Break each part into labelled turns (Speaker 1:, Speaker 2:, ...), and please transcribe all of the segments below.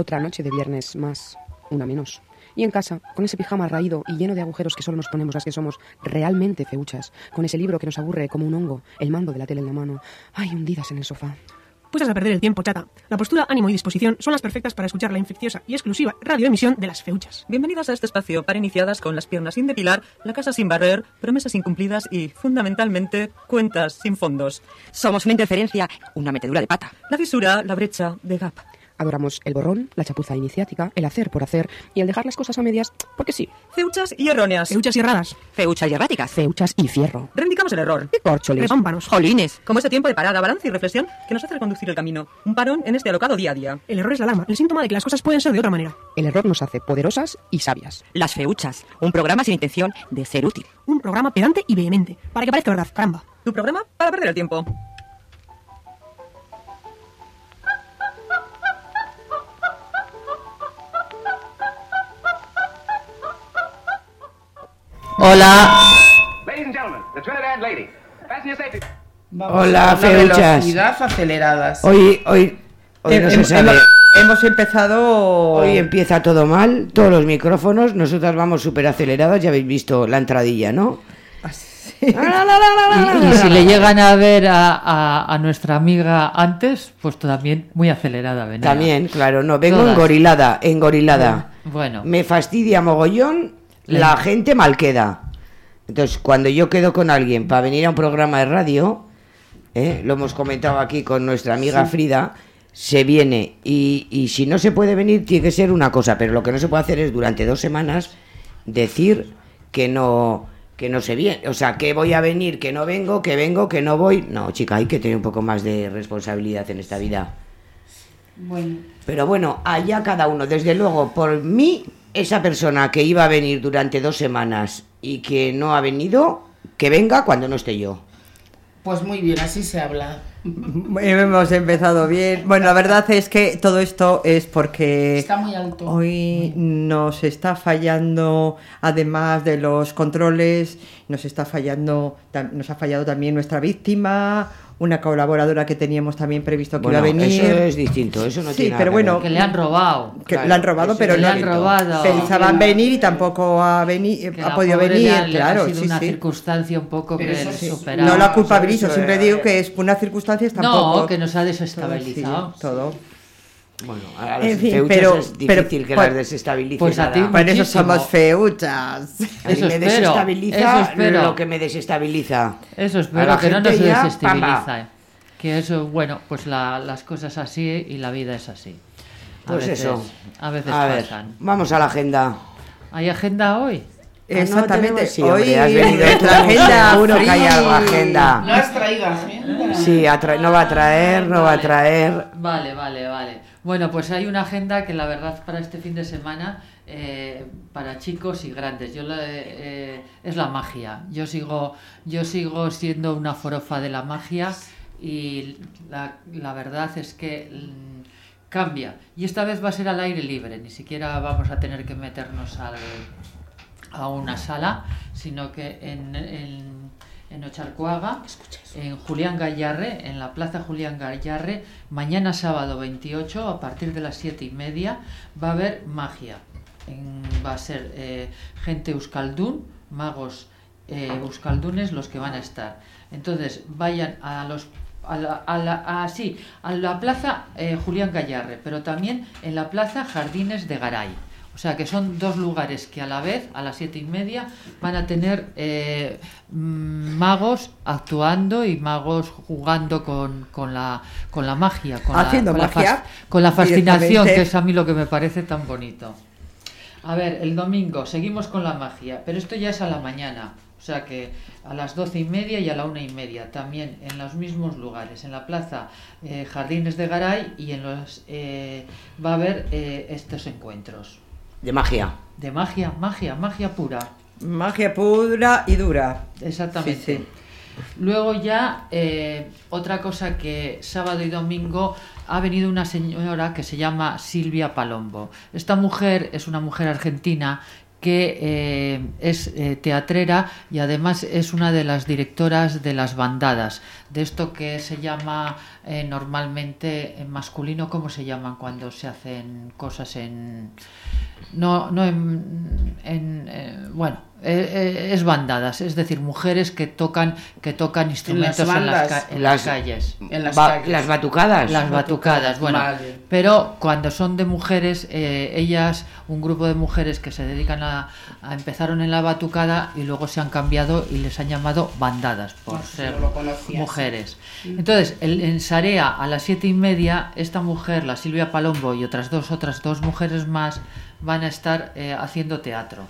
Speaker 1: Otra noche de viernes más, una menos. Y en casa, con ese pijama raído y lleno de agujeros que solo nos ponemos las que somos realmente feuchas, con ese libro que nos aburre como un hongo, el mando de la tele en la mano, ay, hundidas en el sofá.
Speaker 2: Puestas a perder el tiempo, chata. La postura, ánimo y disposición son las perfectas para escuchar la infecciosa y exclusiva radioemisión de las feuchas.
Speaker 3: Bienvenidas a este espacio para iniciadas con las piernas sin depilar, la casa sin barrer, promesas incumplidas y, fundamentalmente, cuentas sin fondos.
Speaker 4: Somos una interferencia, una metedura de pata.
Speaker 3: La fisura, la brecha de gap.
Speaker 1: Adoramos el borrón, la chapuza iniciática, el hacer por hacer y el dejar las cosas a medias porque sí.
Speaker 3: Feuchas y erróneas.
Speaker 2: Feuchas y erradas.
Speaker 4: Feuchas y erráticas.
Speaker 1: Feuchas y fierro.
Speaker 3: Reivindicamos el error.
Speaker 1: ¡Qué córcholes!
Speaker 2: Repámpanos.
Speaker 4: Jolines.
Speaker 3: Como ese tiempo de parada, balance y reflexión que nos hace reconducir el camino. Un parón en este alocado día a día.
Speaker 2: El error es la alarma, el síntoma de que las cosas pueden ser de otra manera.
Speaker 1: El error nos hace poderosas y sabias.
Speaker 4: Las feuchas. Un programa sin intención de ser útil.
Speaker 2: Un programa pedante y vehemente, para que parezca verdad, caramba.
Speaker 3: Tu programa para perder el tiempo.
Speaker 5: Hola,
Speaker 6: a una
Speaker 5: feuchas.
Speaker 6: velocidad aceleradas.
Speaker 5: Hoy, hoy, hoy no se sabe.
Speaker 6: hemos, empezado.
Speaker 5: Hoy empieza todo mal, todos los micrófonos, nosotras vamos súper aceleradas, ya habéis visto la entradilla, ¿no?
Speaker 6: Así.
Speaker 7: Y, y si le llegan a ver a, a- a nuestra amiga antes, pues también muy acelerada venía.
Speaker 5: También, claro, no, vengo
Speaker 7: Todas.
Speaker 5: engorilada, engorilada.
Speaker 7: Bueno,
Speaker 5: Me fastidia mogollón, la gente mal queda. Entonces, cuando yo quedo con alguien para venir a un programa de radio, ¿eh? lo hemos comentado aquí con nuestra amiga Frida, se viene y, y si no se puede venir tiene que ser una cosa, pero lo que no se puede hacer es durante dos semanas decir que no que no se viene, o sea, que voy a venir, que no vengo, que vengo, que no voy. No, chica, hay que tener un poco más de responsabilidad en esta vida. Pero bueno, allá cada uno. Desde luego, por mí, esa persona que iba a venir durante dos semanas y que no ha venido, que venga cuando no esté yo.
Speaker 6: Pues muy bien, así se habla.
Speaker 8: Hemos empezado bien. Bueno, la verdad es que todo esto es porque
Speaker 6: Está muy alto.
Speaker 8: hoy nos está fallando, además de los controles, nos está fallando, nos ha fallado también nuestra víctima, una colaboradora que teníamos también previsto que
Speaker 5: Bueno,
Speaker 8: iba a venir.
Speaker 5: eso es distinto, eso no
Speaker 8: Sí,
Speaker 5: tiene
Speaker 8: pero
Speaker 5: que
Speaker 8: bueno,
Speaker 7: que le han robado.
Speaker 8: que
Speaker 5: Claro,
Speaker 8: la han robado, pero no
Speaker 7: le han robado.
Speaker 8: pensaban venir y tampoco ha, veni-
Speaker 7: Que
Speaker 8: ha podido venir,
Speaker 7: le ha- le
Speaker 8: claro,
Speaker 7: ha sido
Speaker 8: sí,
Speaker 7: una
Speaker 8: sí.
Speaker 7: circunstancia un poco
Speaker 6: Pero
Speaker 7: que
Speaker 6: sí.
Speaker 8: No la culpabilizo, siempre digo que es unas circunstancias tampoco.
Speaker 7: No, que nos ha
Speaker 8: todo,
Speaker 7: desestabilizado.
Speaker 8: sí, todo.
Speaker 5: Bueno, a las
Speaker 8: En fin,
Speaker 5: feuchas
Speaker 8: pero-
Speaker 5: es
Speaker 8: pero-
Speaker 5: difícil que
Speaker 8: pues-
Speaker 5: las desestabilice.
Speaker 7: pues a ti-
Speaker 8: Por eso somos feuchas.
Speaker 5: A
Speaker 7: Eso
Speaker 5: me
Speaker 7: espero,
Speaker 5: desestabiliza
Speaker 7: eso espero.
Speaker 5: lo que me desestabiliza.
Speaker 7: Eso
Speaker 5: A
Speaker 7: espero
Speaker 5: la
Speaker 7: que no nos
Speaker 5: ya,
Speaker 7: desestabiliza.
Speaker 5: pamba.
Speaker 7: eh. Que eso, bueno, pues la- las cosas así y la vida es así. A
Speaker 5: Pues
Speaker 7: veces,
Speaker 5: eso.
Speaker 7: A veces
Speaker 5: A ver,
Speaker 7: pasan.
Speaker 5: vamos a la agenda.
Speaker 7: ¿Hay agenda hoy?
Speaker 8: Exactamente.
Speaker 5: tenemos- sí,
Speaker 8: Hoy
Speaker 5: hombre, has venido
Speaker 8: nuestra agenda.
Speaker 5: seguro que hay algo agenda.
Speaker 6: ¿No has traído agenda?
Speaker 5: Sí, no va a traer, no va a traer.
Speaker 7: Vale, vale, vale. Bueno, pues hay una agenda que la verdad para este fin de semana, eh, para chicos y grandes, yo la- eh, es la magia. Yo sigo, yo sigo siendo una forofa de la magia y la, la verdad es que mm, cambia. Y esta vez va a ser al aire libre, ni siquiera vamos a tener que meternos al, a una sala, sino que en, en Ocharcoaga, en Julián Gallarre, en la Plaza Julián Gallarre, mañana sábado 28, a partir de las 7 y media, va a haber magia. En- va a ser eh, gente euskaldún, magos eh, euskaldunes los que van a estar. Entonces, vayan a los a la, a la- a- sí, a la plaza eh, Julián Gallarre, pero también en la plaza Jardines de Garay. O sea que son dos lugares que a la vez, a las siete y media, van a tener eh, mm, magos actuando y magos jugando con, con la, con la magia, con
Speaker 8: Haciendo
Speaker 7: la, con,
Speaker 8: magia,
Speaker 7: la, fas- con la fascinación, que es a mí lo que me parece tan bonito. A ver, el domingo seguimos con la magia, pero esto ya es a la mañana, o sea que a las doce y media y a la una y media, también en los mismos lugares, en la plaza eh, Jardines de Garay y en los eh, va a haber eh, estos encuentros
Speaker 5: De magia.
Speaker 7: de magia, magia, magia pura,
Speaker 8: Magia pura y dura.
Speaker 7: exactamente.
Speaker 8: Sí, sí.
Speaker 7: Luego ya eh, otra cosa que sábado y domingo ha venido una señora que se llama Silvia Palombo. Esta mujer es una mujer argentina que eh, es eh, teatrera y además es una de las directoras de las bandadas, de esto que se llama eh, normalmente en masculino, ¿cómo se llaman cuando se hacen cosas en... No, no en... en, bueno, eh, eh, es bandadas, es decir, mujeres que tocan que tocan instrumentos en las,
Speaker 6: bandas.
Speaker 7: ca- en las
Speaker 5: Las-
Speaker 7: calles.
Speaker 6: En las
Speaker 5: Ba-
Speaker 6: calles.
Speaker 5: las batucadas.
Speaker 7: Las batucadas, bueno.
Speaker 6: Vale.
Speaker 7: Pero cuando son de mujeres, eh, ellas, un grupo de mujeres que se dedican a, a- empezaron en la batucada y luego se han cambiado y les han llamado bandadas por ser mujeres. Entonces, el- en Sarea a las siete y media, esta mujer, la Silvia Palombo y otras dos, otras dos mujeres más van a estar eh, haciendo teatro.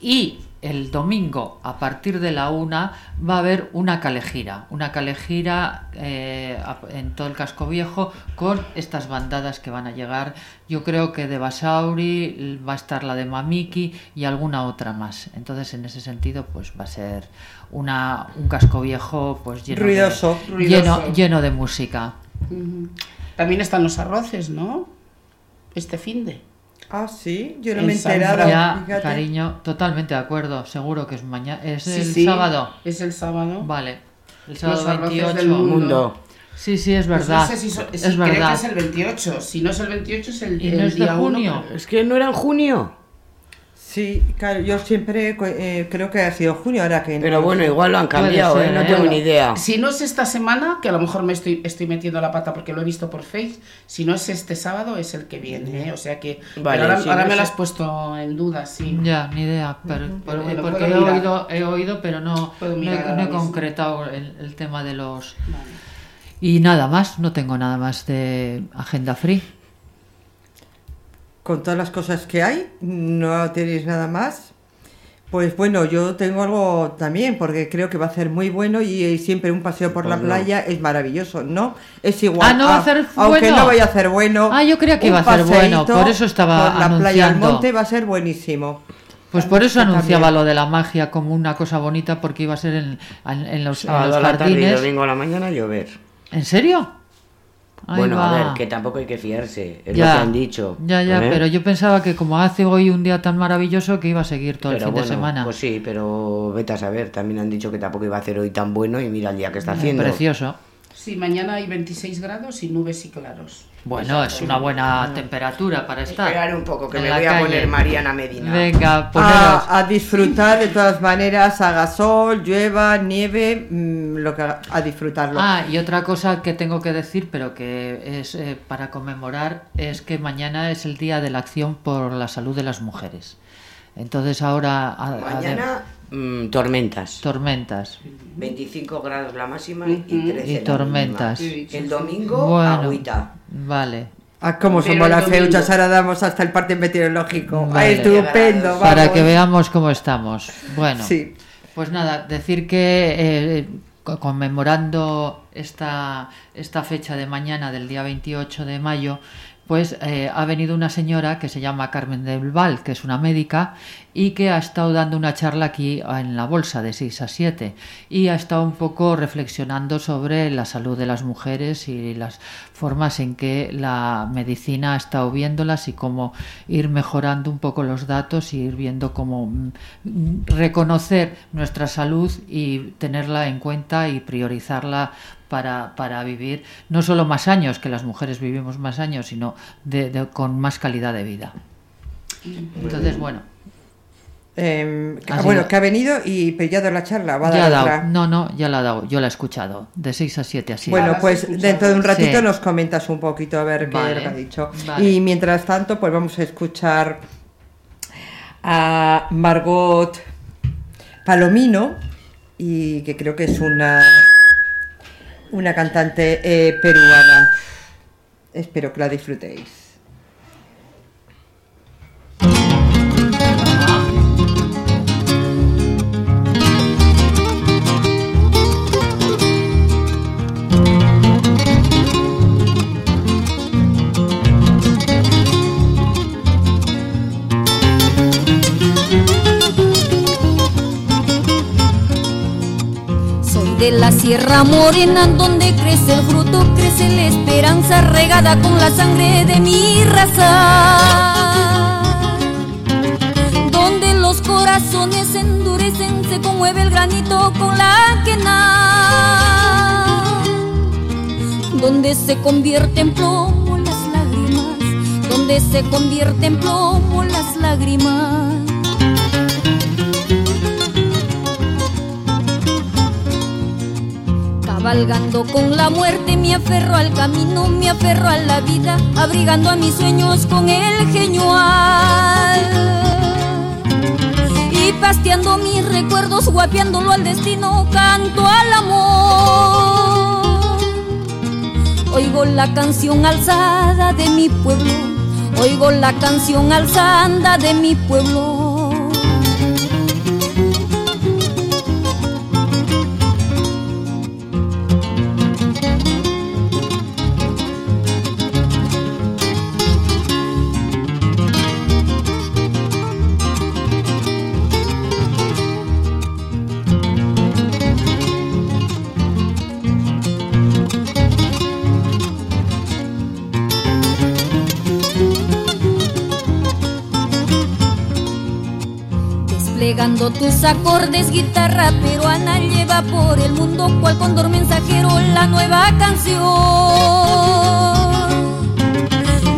Speaker 7: Y el domingo, a partir de la una, va a haber una calejira, una calejira eh, en todo el casco viejo con estas bandadas que van a llegar. Yo creo que de Basauri va a estar la de Mamiki y alguna otra más. Entonces, en ese sentido, pues va a ser una, un casco viejo pues lleno
Speaker 8: Ruidoso.
Speaker 7: de,
Speaker 6: Ruidoso.
Speaker 7: lleno, lleno de música.
Speaker 6: También están los arroces, ¿no? Este fin de.
Speaker 8: Ah, sí, yo no
Speaker 6: En
Speaker 8: me he
Speaker 6: San
Speaker 8: enterado.
Speaker 6: Fran.
Speaker 7: Ya, cariño, totalmente de acuerdo. Seguro que es mañana. ¿Es
Speaker 6: Sí,
Speaker 7: el
Speaker 6: sí,
Speaker 7: sábado?
Speaker 6: Es el sábado.
Speaker 7: Vale. El sábado 28.
Speaker 6: del mundo.
Speaker 7: Sí, sí, es
Speaker 6: Pues
Speaker 7: verdad.
Speaker 6: no sé si so- si
Speaker 7: es
Speaker 6: creo
Speaker 7: verdad.
Speaker 6: que es el 28. Si no es el 28, es el,
Speaker 7: ¿Y
Speaker 6: el
Speaker 7: no es de
Speaker 6: día uno,
Speaker 7: junio?
Speaker 6: pero-
Speaker 5: Es que no era en junio.
Speaker 8: Sí, claro, yo siempre eh, creo que ha sido junio ahora que...
Speaker 5: Pero bueno, igual lo han cambiado,
Speaker 7: ser,
Speaker 5: ¿eh? No
Speaker 7: ¿eh?
Speaker 5: tengo
Speaker 6: Bueno,
Speaker 5: ni idea.
Speaker 6: Si no es esta semana, que a lo mejor me estoy, estoy metiendo la pata porque lo he visto por Face, si no es este sábado, es el que viene, ¿eh? O sea que...
Speaker 5: Vale,
Speaker 6: ahora
Speaker 5: si
Speaker 6: ahora
Speaker 5: no
Speaker 6: me lo has puesto en duda, sí.
Speaker 7: Ya, ni idea. Pero,
Speaker 6: Pero
Speaker 7: por-
Speaker 6: bueno,
Speaker 7: porque he oído, he oído, pero no, he,
Speaker 6: mirar
Speaker 7: no
Speaker 6: ahora
Speaker 7: he
Speaker 6: mismo.
Speaker 7: concretado el, el tema de los.
Speaker 6: Vale.
Speaker 7: Y nada más, no tengo nada más de agenda free.
Speaker 8: Con todas las cosas que hay, no tenéis nada más. Pues bueno, yo tengo algo también, porque creo que va a ser muy bueno y siempre un paseo por la
Speaker 5: no.
Speaker 8: playa es maravilloso, ¿no? Es igual.
Speaker 7: Ah, ¿no va a
Speaker 8: ah,
Speaker 7: ser
Speaker 8: Aunque
Speaker 7: bueno?
Speaker 8: no vaya a ser bueno.
Speaker 7: Ah, yo creía que iba a ser bueno, por eso estaba
Speaker 8: por la playa del
Speaker 7: anunciando.
Speaker 8: monte va a ser buenísimo.
Speaker 7: Pues por eso
Speaker 8: También.
Speaker 7: anunciaba lo de la magia como una cosa bonita, porque iba a ser en, en- en los, en
Speaker 5: Sábado
Speaker 7: los
Speaker 5: a la tarde y
Speaker 7: jardines.
Speaker 5: domingo a la mañana llover.
Speaker 7: ¿En serio? Ahí
Speaker 5: bueno,
Speaker 7: va.
Speaker 5: a ver, que tampoco hay que fiarse, es
Speaker 7: Ya,
Speaker 5: lo que han dicho.
Speaker 7: Ya, ya,
Speaker 5: ¿eh?
Speaker 7: pero yo pensaba que como hace hoy un día tan maravilloso que iba a seguir todo
Speaker 5: Pero
Speaker 7: el fin
Speaker 5: bueno,
Speaker 7: de semana.
Speaker 5: Pues sí, pero vete a saber, también han dicho que tampoco iba a hacer hoy tan bueno y mira el día que está haciendo.
Speaker 7: Precioso.
Speaker 6: Sí, mañana hay 26 grados y nubes y claros.
Speaker 7: Bueno, es una buena temperatura para estar.
Speaker 5: Esperar un poco, que me voy a poner Mariana Medina.
Speaker 7: Venga, poneros.
Speaker 8: A, a disfrutar de todas maneras, haga sol, llueva, nieve, mm, lo que haga- a disfrutarlo.
Speaker 7: Ah, y otra cosa que tengo que decir, pero que es eh, para conmemorar, es que mañana es el día de la acción por la salud de las mujeres. Entonces ahora... a- a-
Speaker 5: Mañana, mm, tormentas.
Speaker 7: tormentas.
Speaker 5: 25 grados la máxima y 13
Speaker 7: Y
Speaker 5: la
Speaker 7: tormentas.
Speaker 5: mínima. El domingo,
Speaker 7: Bueno,
Speaker 5: agüita.
Speaker 7: vale.
Speaker 8: Ah, como
Speaker 6: Pero
Speaker 8: somos las feuchas, ahora damos hasta el parte meteorológico.
Speaker 7: Vale.
Speaker 8: Ay, estupendo,
Speaker 7: Para
Speaker 8: vamos.
Speaker 7: que veamos cómo estamos. Bueno,
Speaker 8: Sí.
Speaker 7: pues nada, decir que eh, co- conmemorando esta, esta fecha de mañana, del día 28 de mayo, pues eh, ha venido una señora que se llama Carmen del Val, que es una médica, y que ha estado dando una charla aquí en la bolsa de 6 a 7 y ha estado un poco reflexionando sobre la salud de las mujeres y las formas en que la medicina ha estado viéndolas y cómo ir mejorando un poco los datos y ir viendo cómo mm, mm, reconocer nuestra salud y tenerla en cuenta y priorizarla para, para vivir no solo más años, que las mujeres vivimos más años, sino de- de- con más calidad de vida. Entonces, bueno,
Speaker 8: Eh, que-
Speaker 7: Ha
Speaker 8: ah, bueno, que ha venido y pero ya ha dado la charla. Va a
Speaker 7: ya ha
Speaker 8: dar
Speaker 7: dado.
Speaker 8: otra.
Speaker 7: No, no, ya la ha dado. Yo la he escuchado. De 6 a 7 así.
Speaker 8: Bueno, pues dentro de un ratito
Speaker 7: Sí.
Speaker 8: nos comentas un poquito a ver
Speaker 7: Vale,
Speaker 8: qué ha dicho.
Speaker 7: vale.
Speaker 8: Y mientras tanto, pues vamos a escuchar a Margot Palomino, y que creo que es una, una cantante eh, peruana. Espero que la disfrutéis.
Speaker 9: De la Sierra Morena donde crece el fruto, crece la esperanza regada con la sangre de mi raza. Donde los corazones endurecen, se conmueve el granito con la quena. Donde se convierte en plomo las lágrimas, donde se convierte en plomo las lágrimas. Cabalgando con la muerte me aferro al camino, me aferro a la vida, abrigando a mis sueños con el genual. Y pasteando mis recuerdos, guapeándolo al destino, canto al amor. Oigo la canción alzada de mi pueblo, oigo la canción alzada de mi pueblo. Desplegando tus acordes, guitarra peruana lleva por el mundo cual cóndor mensajero la nueva canción.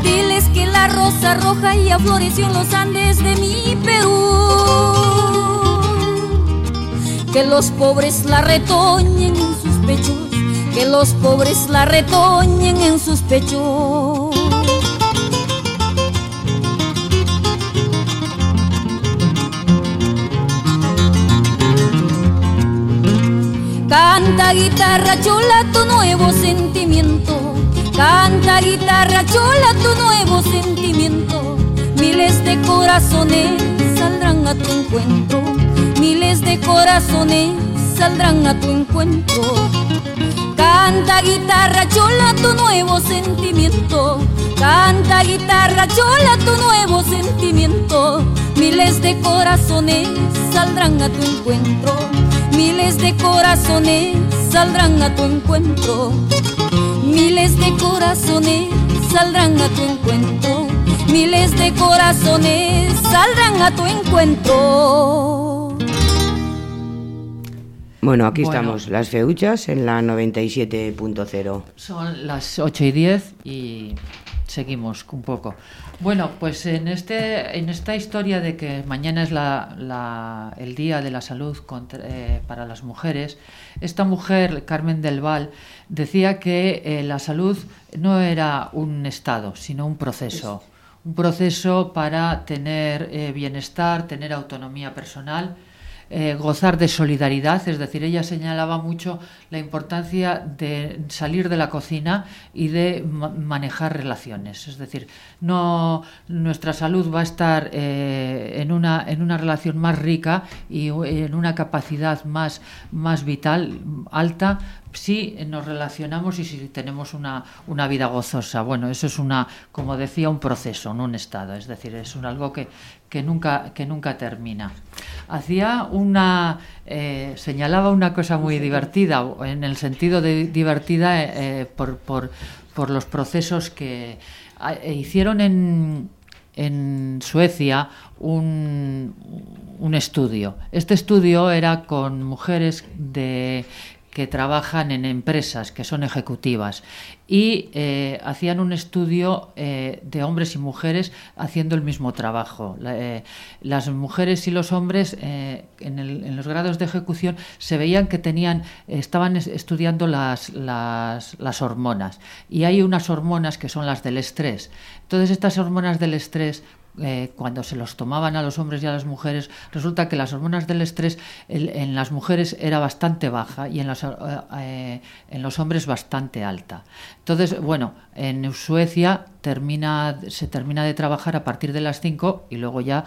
Speaker 9: Diles que la rosa roja ya floreció en los Andes de mi Perú. Que los pobres la retoñen en sus pechos, que los pobres la retoñen en sus pechos. Canta guitarra chola tu nuevo sentimiento. Canta guitarra chola tu nuevo sentimiento. Miles de corazones saldrán a tu encuentro. Miles de corazones saldrán a tu encuentro. Canta guitarra chola tu nuevo sentimiento. Canta guitarra chola tu nuevo sentimiento. Miles de corazones saldrán a tu encuentro. Miles de corazones saldrán a tu encuentro. Miles de corazones saldrán a tu encuentro. Miles de corazones saldrán a tu encuentro.
Speaker 5: Bueno, aquí
Speaker 7: Bueno.
Speaker 5: estamos, las feuchas en la 97.0.
Speaker 7: Son las 8 y 10 y seguimos un poco. Bueno, pues en, este, en esta historia de que mañana es la, la- el Día de la Salud contra- eh, para las mujeres, esta mujer, Carmen del Val, decía que eh, la salud no era un estado, sino un proceso. Un proceso para tener eh, bienestar, tener autonomía personal eh, gozar de solidaridad, es decir, ella señalaba mucho la importancia de salir de la cocina y de ma- manejar relaciones, es decir, no nuestra salud va a estar eh, en, una, en una relación más rica y en una capacidad más, más vital, alta, si nos relacionamos y si tenemos una, una vida gozosa. Bueno, eso es una, como decía, un proceso, no un estado, es decir, es un algo que, que nunca, que nunca termina. Hacía una, eh, señalaba una cosa muy divertida, en el sentido de divertida eh, por, por, por los procesos que ah, eh, hicieron en, en Suecia un, un estudio. Este estudio era con mujeres de que trabajan en empresas, que son ejecutivas, y eh, hacían un estudio eh, de hombres y mujeres haciendo el mismo trabajo. Eh, las mujeres y los hombres en, los grados de ejecución se veían que tenían, estaban es- estudiando las, las, las hormonas, y hay unas hormonas que son las del estrés. Entonces estas hormonas del estrés eh, cuando se los tomaban a los hombres y a las mujeres, resulta que las hormonas del estrés en las mujeres era bastante baja y en, las, eh, eh, en los hombres bastante alta. Entonces, bueno, en Suecia se termina de trabajar a partir de las 5 y luego ya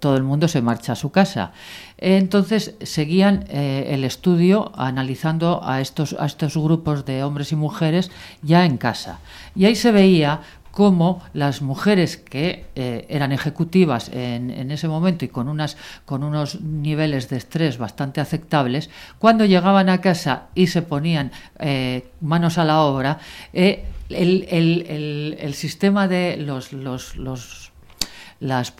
Speaker 7: todo el mundo se marcha a su casa. Entonces seguían el estudio analizando a estos, a estos grupos de hombres y mujeres ya en casa. Y ahí se veía cómo las mujeres que eh, eran ejecutivas en, ese momento y con, unas, con unos niveles de estrés bastante aceptables, cuando llegaban a casa y se ponían eh, manos a la obra, eh, el, sistema de los, los, las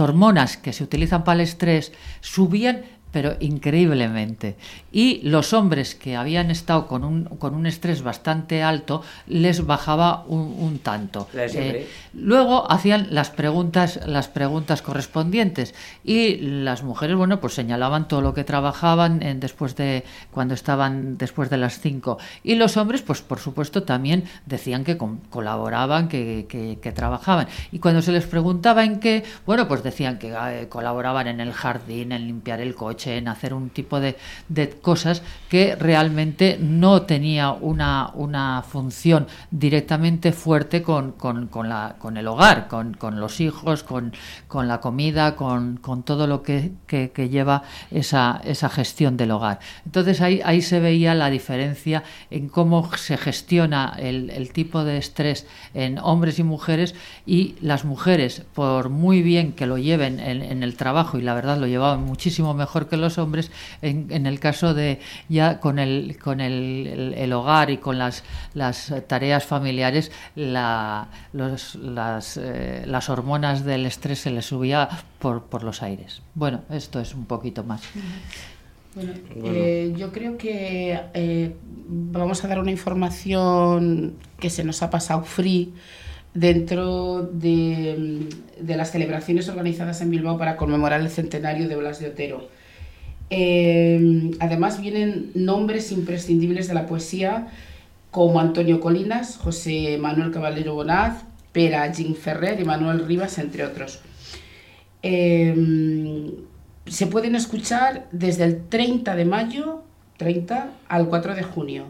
Speaker 7: hormonas que se utilizan para el estrés subían pero increíblemente. Y los hombres que habían estado con un, con un estrés bastante alto les bajaba un, un tanto. Eh, luego hacían las preguntas, las preguntas correspondientes y las mujeres, bueno, pues señalaban todo lo que trabajaban en- después de cuando estaban después de las 5 y los hombres, pues por supuesto también decían que colaboraban, que, que- que trabajaban y cuando se les preguntaba en qué, bueno, pues decían que eh, colaboraban en el jardín, en limpiar el coche, en hacer un tipo de, de cosas que realmente no tenía una, una función directamente fuerte con, con- con la, con el hogar, con, con los hijos, con, con la comida, con, con todo lo que, que- lleva esa, esa gestión del hogar. Entonces ahí, ahí se veía la diferencia en cómo se gestiona el, el tipo de estrés en hombres y mujeres y las mujeres, por muy bien que lo lleven en, en el trabajo, y la verdad lo llevaban muchísimo mejor que los hombres, en, en el caso de ya con el, con el, el- el hogar y con las, las tareas familiares, la- los- las, eh, las hormonas del estrés se les subía por, por los aires. Bueno, esto es un poquito más.
Speaker 6: Bueno, eh, yo creo que eh, vamos a dar una información que se nos ha pasado free dentro de, de las celebraciones organizadas en Bilbao para conmemorar el centenario de Blas de Otero. Eh, además vienen nombres imprescindibles de la poesía como Antonio Colinas, José Manuel Caballero Bonaz, Pera Jean Ferrer y Manuel Rivas, entre otros. Eh, se pueden escuchar desde el 30 de mayo 30 al 4 de junio.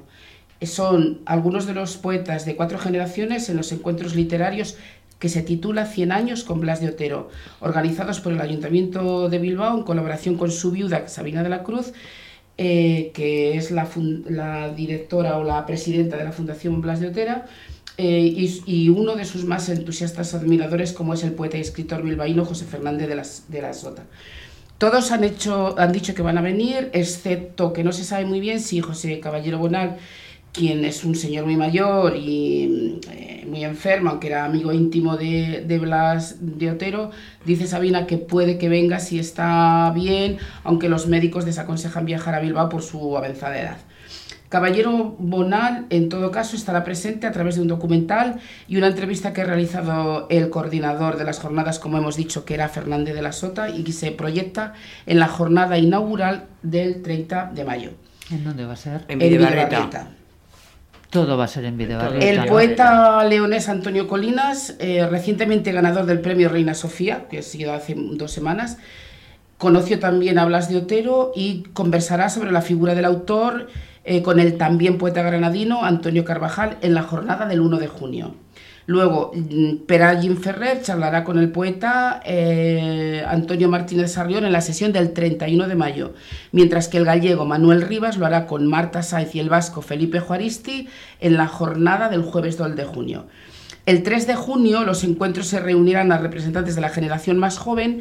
Speaker 6: Son algunos de los poetas de cuatro generaciones en los encuentros literarios que se titula 100 años con Blas de Otero, organizados por el Ayuntamiento de Bilbao en colaboración con su viuda Sabina de la Cruz, eh, que es la, la directora o la presidenta de la Fundación Blas de Otero, eh, y, y uno de sus más entusiastas admiradores, como es el poeta y escritor bilbaíno José Fernández de, las, de la Sota. Todos han, hecho, han dicho que van a venir, excepto que no se sabe muy bien si José Caballero Bonal, quien es un señor muy mayor y eh, muy enfermo, aunque era amigo íntimo de, de Blas de Otero, dice Sabina que puede que venga si está bien, aunque los médicos desaconsejan viajar a Bilbao por su avanzada edad. Caballero Bonal, en todo caso, estará presente a través de un documental y una entrevista que ha realizado el coordinador de las jornadas, como hemos dicho, que era Fernández de la Sota, y que se proyecta en la jornada inaugural del 30 de mayo.
Speaker 7: ¿En dónde va a ser?
Speaker 5: En
Speaker 6: En.
Speaker 7: Todo va a ser en Videbarreta.
Speaker 6: El poeta leonés Antonio Colinas, eh, recientemente ganador del premio Reina Sofía, que ha sido hace dos semanas, conoció también a Blas de Otero y conversará sobre la figura del autor eh, con el también poeta granadino Antonio Carvajal en la jornada del 1 de junio. Luego, mm, Perallín Ferrer charlará con el poeta eh, Antonio Martínez Sarrión en la sesión del 31 de mayo, mientras que el gallego Manuel Rivas lo hará con Marta Saiz y el vasco Felipe Juaristi en la jornada del jueves 2 de junio. El 3 de junio los encuentros se reunirán a representantes de la generación más joven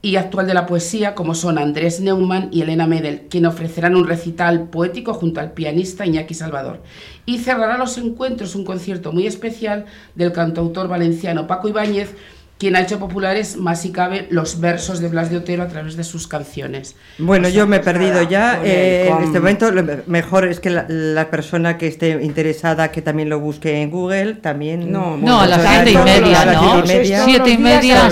Speaker 6: y actual de la poesía, como son Andrés Neumann y Elena Medel, quien ofrecerán un recital poético junto al pianista Iñaki Salvador. Y cerrará los encuentros un concierto muy especial del cantautor valenciano Paco Ibáñez, quien ha hecho populares, más si cabe, los versos de Blas de Otero a través de sus canciones.
Speaker 8: Bueno,
Speaker 6: O sea,
Speaker 8: yo me he perdido ya.
Speaker 6: con el-
Speaker 8: eh, en este momento lo me- mejor es que la, la persona que esté interesada que también lo busque en Google, también...
Speaker 5: No,
Speaker 7: No, a las siete y media, ¿no? Siete y media,
Speaker 5: siete y media.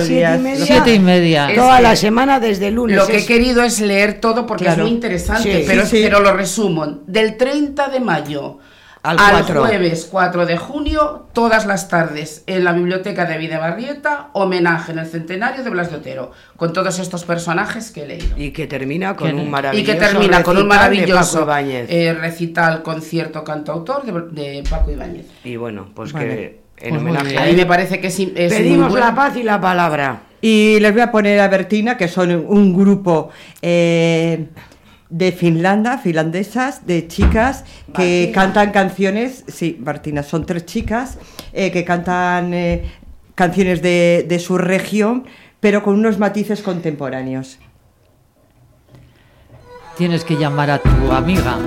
Speaker 7: siete y media.
Speaker 6: Es
Speaker 5: Toda la semana desde lunes.
Speaker 6: Lo que he querido es leer todo porque
Speaker 8: Claro.
Speaker 6: es muy interesante,
Speaker 5: Sí,
Speaker 6: pero,
Speaker 8: sí, sí.
Speaker 6: pero lo resumo. Del 30 de mayo
Speaker 5: Al
Speaker 6: jueves 4 de junio, todas las tardes en la biblioteca de Videbarrieta, homenaje en el centenario de Blas de Otero, con todos estos personajes que he leído.
Speaker 5: Y que termina con un
Speaker 6: Y
Speaker 5: maravilloso
Speaker 6: que termina con un maravilloso
Speaker 5: Paco Ibáñez.
Speaker 6: eh, recital, concierto, cantautor de, de Paco Ibáñez.
Speaker 5: Y bueno, pues
Speaker 8: Vale.
Speaker 5: que en
Speaker 7: Pues
Speaker 5: homenaje.
Speaker 6: A mí me parece que es, es muy
Speaker 5: pedimos la paz y la palabra.
Speaker 8: Y les voy a poner a Bertina, que son un grupo eh, de Finlandia, finlandesas, de chicas que
Speaker 6: Martina.
Speaker 8: cantan canciones, sí, Martina, son tres chicas eh, que cantan eh, canciones de, de su región, pero con unos matices contemporáneos.
Speaker 7: Tienes que llamar a tu amiga.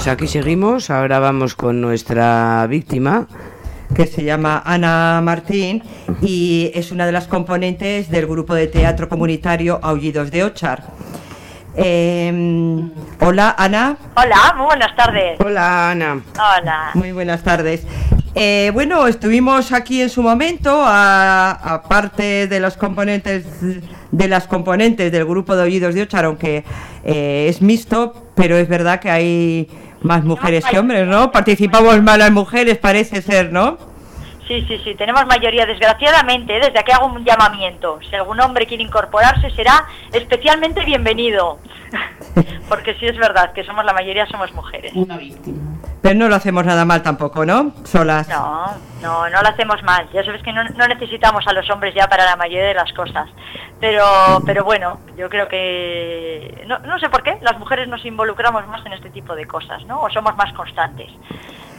Speaker 5: Pues aquí seguimos. Ahora vamos con nuestra víctima.
Speaker 8: que se llama Ana Martín y es una de las componentes del grupo de teatro comunitario Aullidos de Ochar. Eh, hola, Ana.
Speaker 10: Hola, muy buenas tardes.
Speaker 5: Hola, Ana.
Speaker 10: Hola.
Speaker 8: Muy buenas tardes. Eh, bueno, estuvimos aquí en su momento, a- aparte de los componentes de las componentes del grupo de Oídos de Ochar, aunque eh, es mixto, pero es verdad que hay más mujeres que hombres, ¿no? Participamos más las mujeres, parece ser, ¿no?
Speaker 10: Sí, sí, sí, tenemos mayoría. Desgraciadamente, desde aquí hago un llamamiento. Si algún hombre quiere incorporarse, será especialmente bienvenido. Porque sí es verdad que somos la mayoría somos mujeres.
Speaker 6: Una víctima.
Speaker 8: Pero no lo hacemos nada mal tampoco, ¿no? Solas.
Speaker 10: No, no, no lo hacemos mal. Ya sabes que no, no necesitamos a los hombres ya para la mayoría de las cosas. Pero, pero bueno, yo creo que no, no sé por qué las mujeres nos involucramos más en este tipo de cosas, ¿no? O somos más constantes.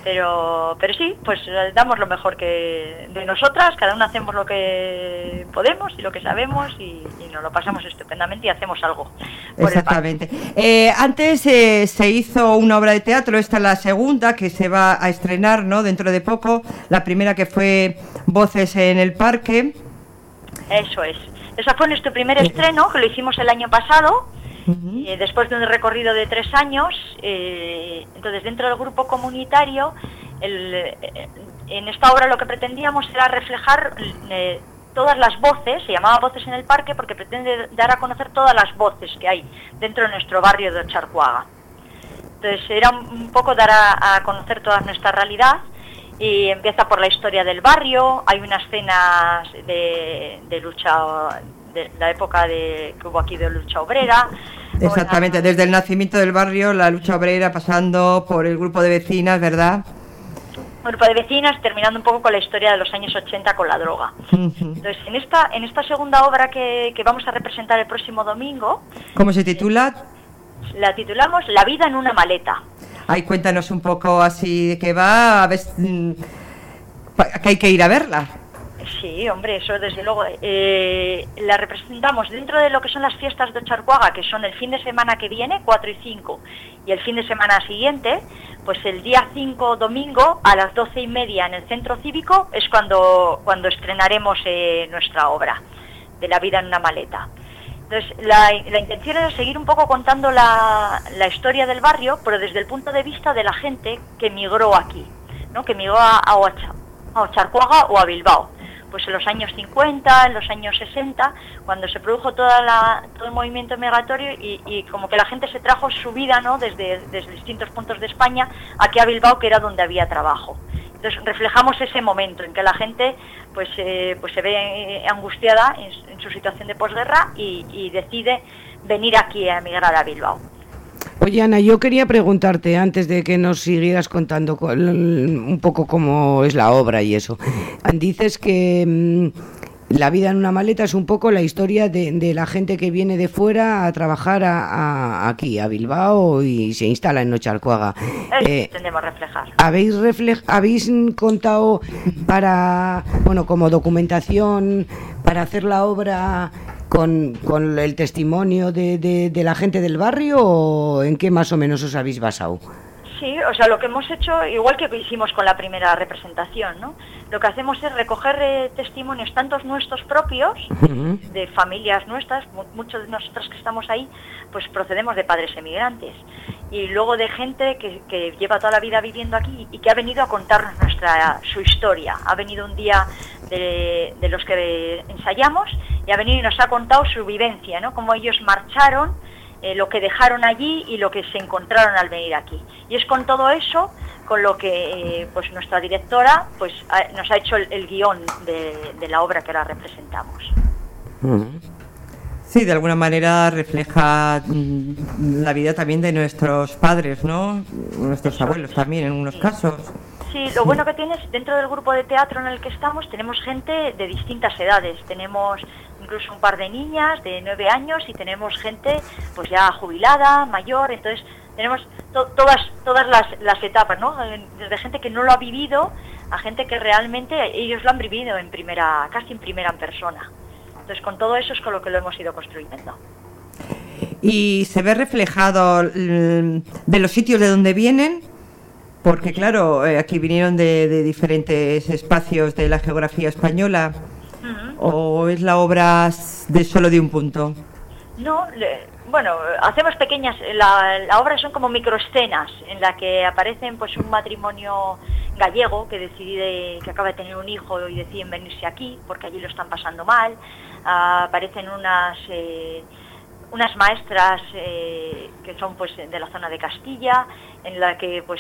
Speaker 10: Pero, pero sí, pues eh, damos lo mejor que de nosotras, cada una hacemos lo que podemos y lo que sabemos y, y nos lo pasamos estupendamente y hacemos algo.
Speaker 8: Exactamente. Eh, antes eh, se hizo una obra de teatro, esta es la segunda que se va a estrenar, ¿no? Dentro de poco. La primera que fue Voces en el Parque.
Speaker 10: Eso es. Ese fue nuestro primer estreno, que lo hicimos el año pasado, eh, después de un recorrido de tres años. eh, entonces, dentro del grupo comunitario, eh, en esta obra lo que pretendíamos era reflejar todas las voces, se llamaba Voces en el Parque, porque pretende dar a conocer todas las voces que hay dentro de nuestro barrio de Ocharcuaga. Entonces era un poco dar a, conocer toda nuestra realidad y empieza por la historia del barrio, hay unas escenas de, de lucha, de la época de, que hubo aquí de lucha obrera.
Speaker 8: Exactamente, desde el nacimiento del barrio, la lucha obrera, pasando por el grupo de vecinas, ¿verdad?
Speaker 10: Grupo de vecinas, terminando un poco con la historia de los años 80 con la droga. Entonces, en esta, en esta segunda obra que, que vamos a representar el próximo domingo,
Speaker 8: ¿Cómo se titula?
Speaker 10: la titulamos La vida en una maleta.
Speaker 8: Ay, cuéntanos un poco así de qué va, a ver, mm, que hay que ir a verla.
Speaker 10: Sí, hombre, eso desde luego. Eh, la representamos dentro de lo que son las fiestas de Ocharcuaga, que son el fin de semana que viene, 4 y 5, y el fin de semana siguiente, pues el día 5, domingo, a las 12 y media en el centro cívico, es cuando, cuando estrenaremos eh, nuestra obra, de la vida en una maleta. Entonces, la, la intención era seguir un poco contando la, la historia del barrio, pero desde el punto de vista de la gente que migró aquí, ¿no? que migró a, a, a Ocharcuaga o a Bilbao. Pues en los años 50, en los años 60, cuando se produjo toda la, todo el movimiento migratorio y, como que la gente se trajo su vida ¿no? desde, distintos puntos de España aquí a Bilbao, que era donde había trabajo. Entonces reflejamos ese momento en que la gente pues, eh, pues se ve eh, angustiada en, su situación de posguerra y decide venir aquí a emigrar a Bilbao.
Speaker 5: Oye, Ana, yo quería preguntarte antes de que nos siguieras contando un poco cómo es la obra y eso. Dices que mm, la vida en una maleta es un poco la historia de, de la gente que viene de fuera a trabajar a- a- aquí, a Bilbao, y se instala en Nocharcuaga.
Speaker 10: Eso
Speaker 5: Eh,
Speaker 10: pretendemos reflejar.
Speaker 5: ¿Habéis, reflej- habéis contado para, bueno, como documentación, para hacer la obra con, con el testimonio de, de- de la gente del barrio o en qué más o menos os habéis basado?
Speaker 10: Sí, o sea, lo que hemos hecho, igual que hicimos con la primera representación, ¿no? Lo que hacemos es recoger eh, testimonios, tantos nuestros propios, de familias nuestras, mu- muchos de nosotros que estamos ahí, pues procedemos de padres emigrantes. Y luego de gente que, que lleva toda la vida viviendo aquí y que ha venido a contarnos nuestra, su historia. Ha venido un día de, de los que ensayamos y ha venido y nos ha contado su vivencia, ¿no? Cómo ellos marcharon, eh, lo que dejaron allí y lo que se encontraron al venir aquí. Y es con todo eso con lo que eh, pues nuestra directora pues ha- nos ha hecho el, el guion de, de la obra que ahora representamos.
Speaker 8: Sí, de alguna manera refleja mm, la vida también de nuestros padres, ¿no? Nuestros abuelos también en unos casos.
Speaker 10: Sí, lo bueno que tienes, dentro del grupo de teatro en el que estamos, tenemos gente de distintas edades. Tenemos incluso un par de niñas de nueve años y tenemos gente pues ya jubilada, mayor, entonces tenemos to- todas todas las, las etapas, ¿no? Desde gente que no lo ha vivido a gente que realmente ellos lo han vivido en primera, casi en primera persona. Entonces con todo eso es con lo que lo hemos ido construyendo.
Speaker 8: y se ve reflejado mm, de los sitios de donde vienen, porque claro, eh, aquí vinieron de, de diferentes espacios de la geografía española, o es la obra de solo de un punto.
Speaker 10: No, le- bueno, hacemos pequeñas, la, la obra son como microescenas en la que aparecen pues un matrimonio gallego que decide, que acaba de tener un hijo y deciden venirse aquí porque allí lo están pasando mal. Ah, aparecen unas eh, unas maestras eh, que son pues de la zona de Castilla, en la que pues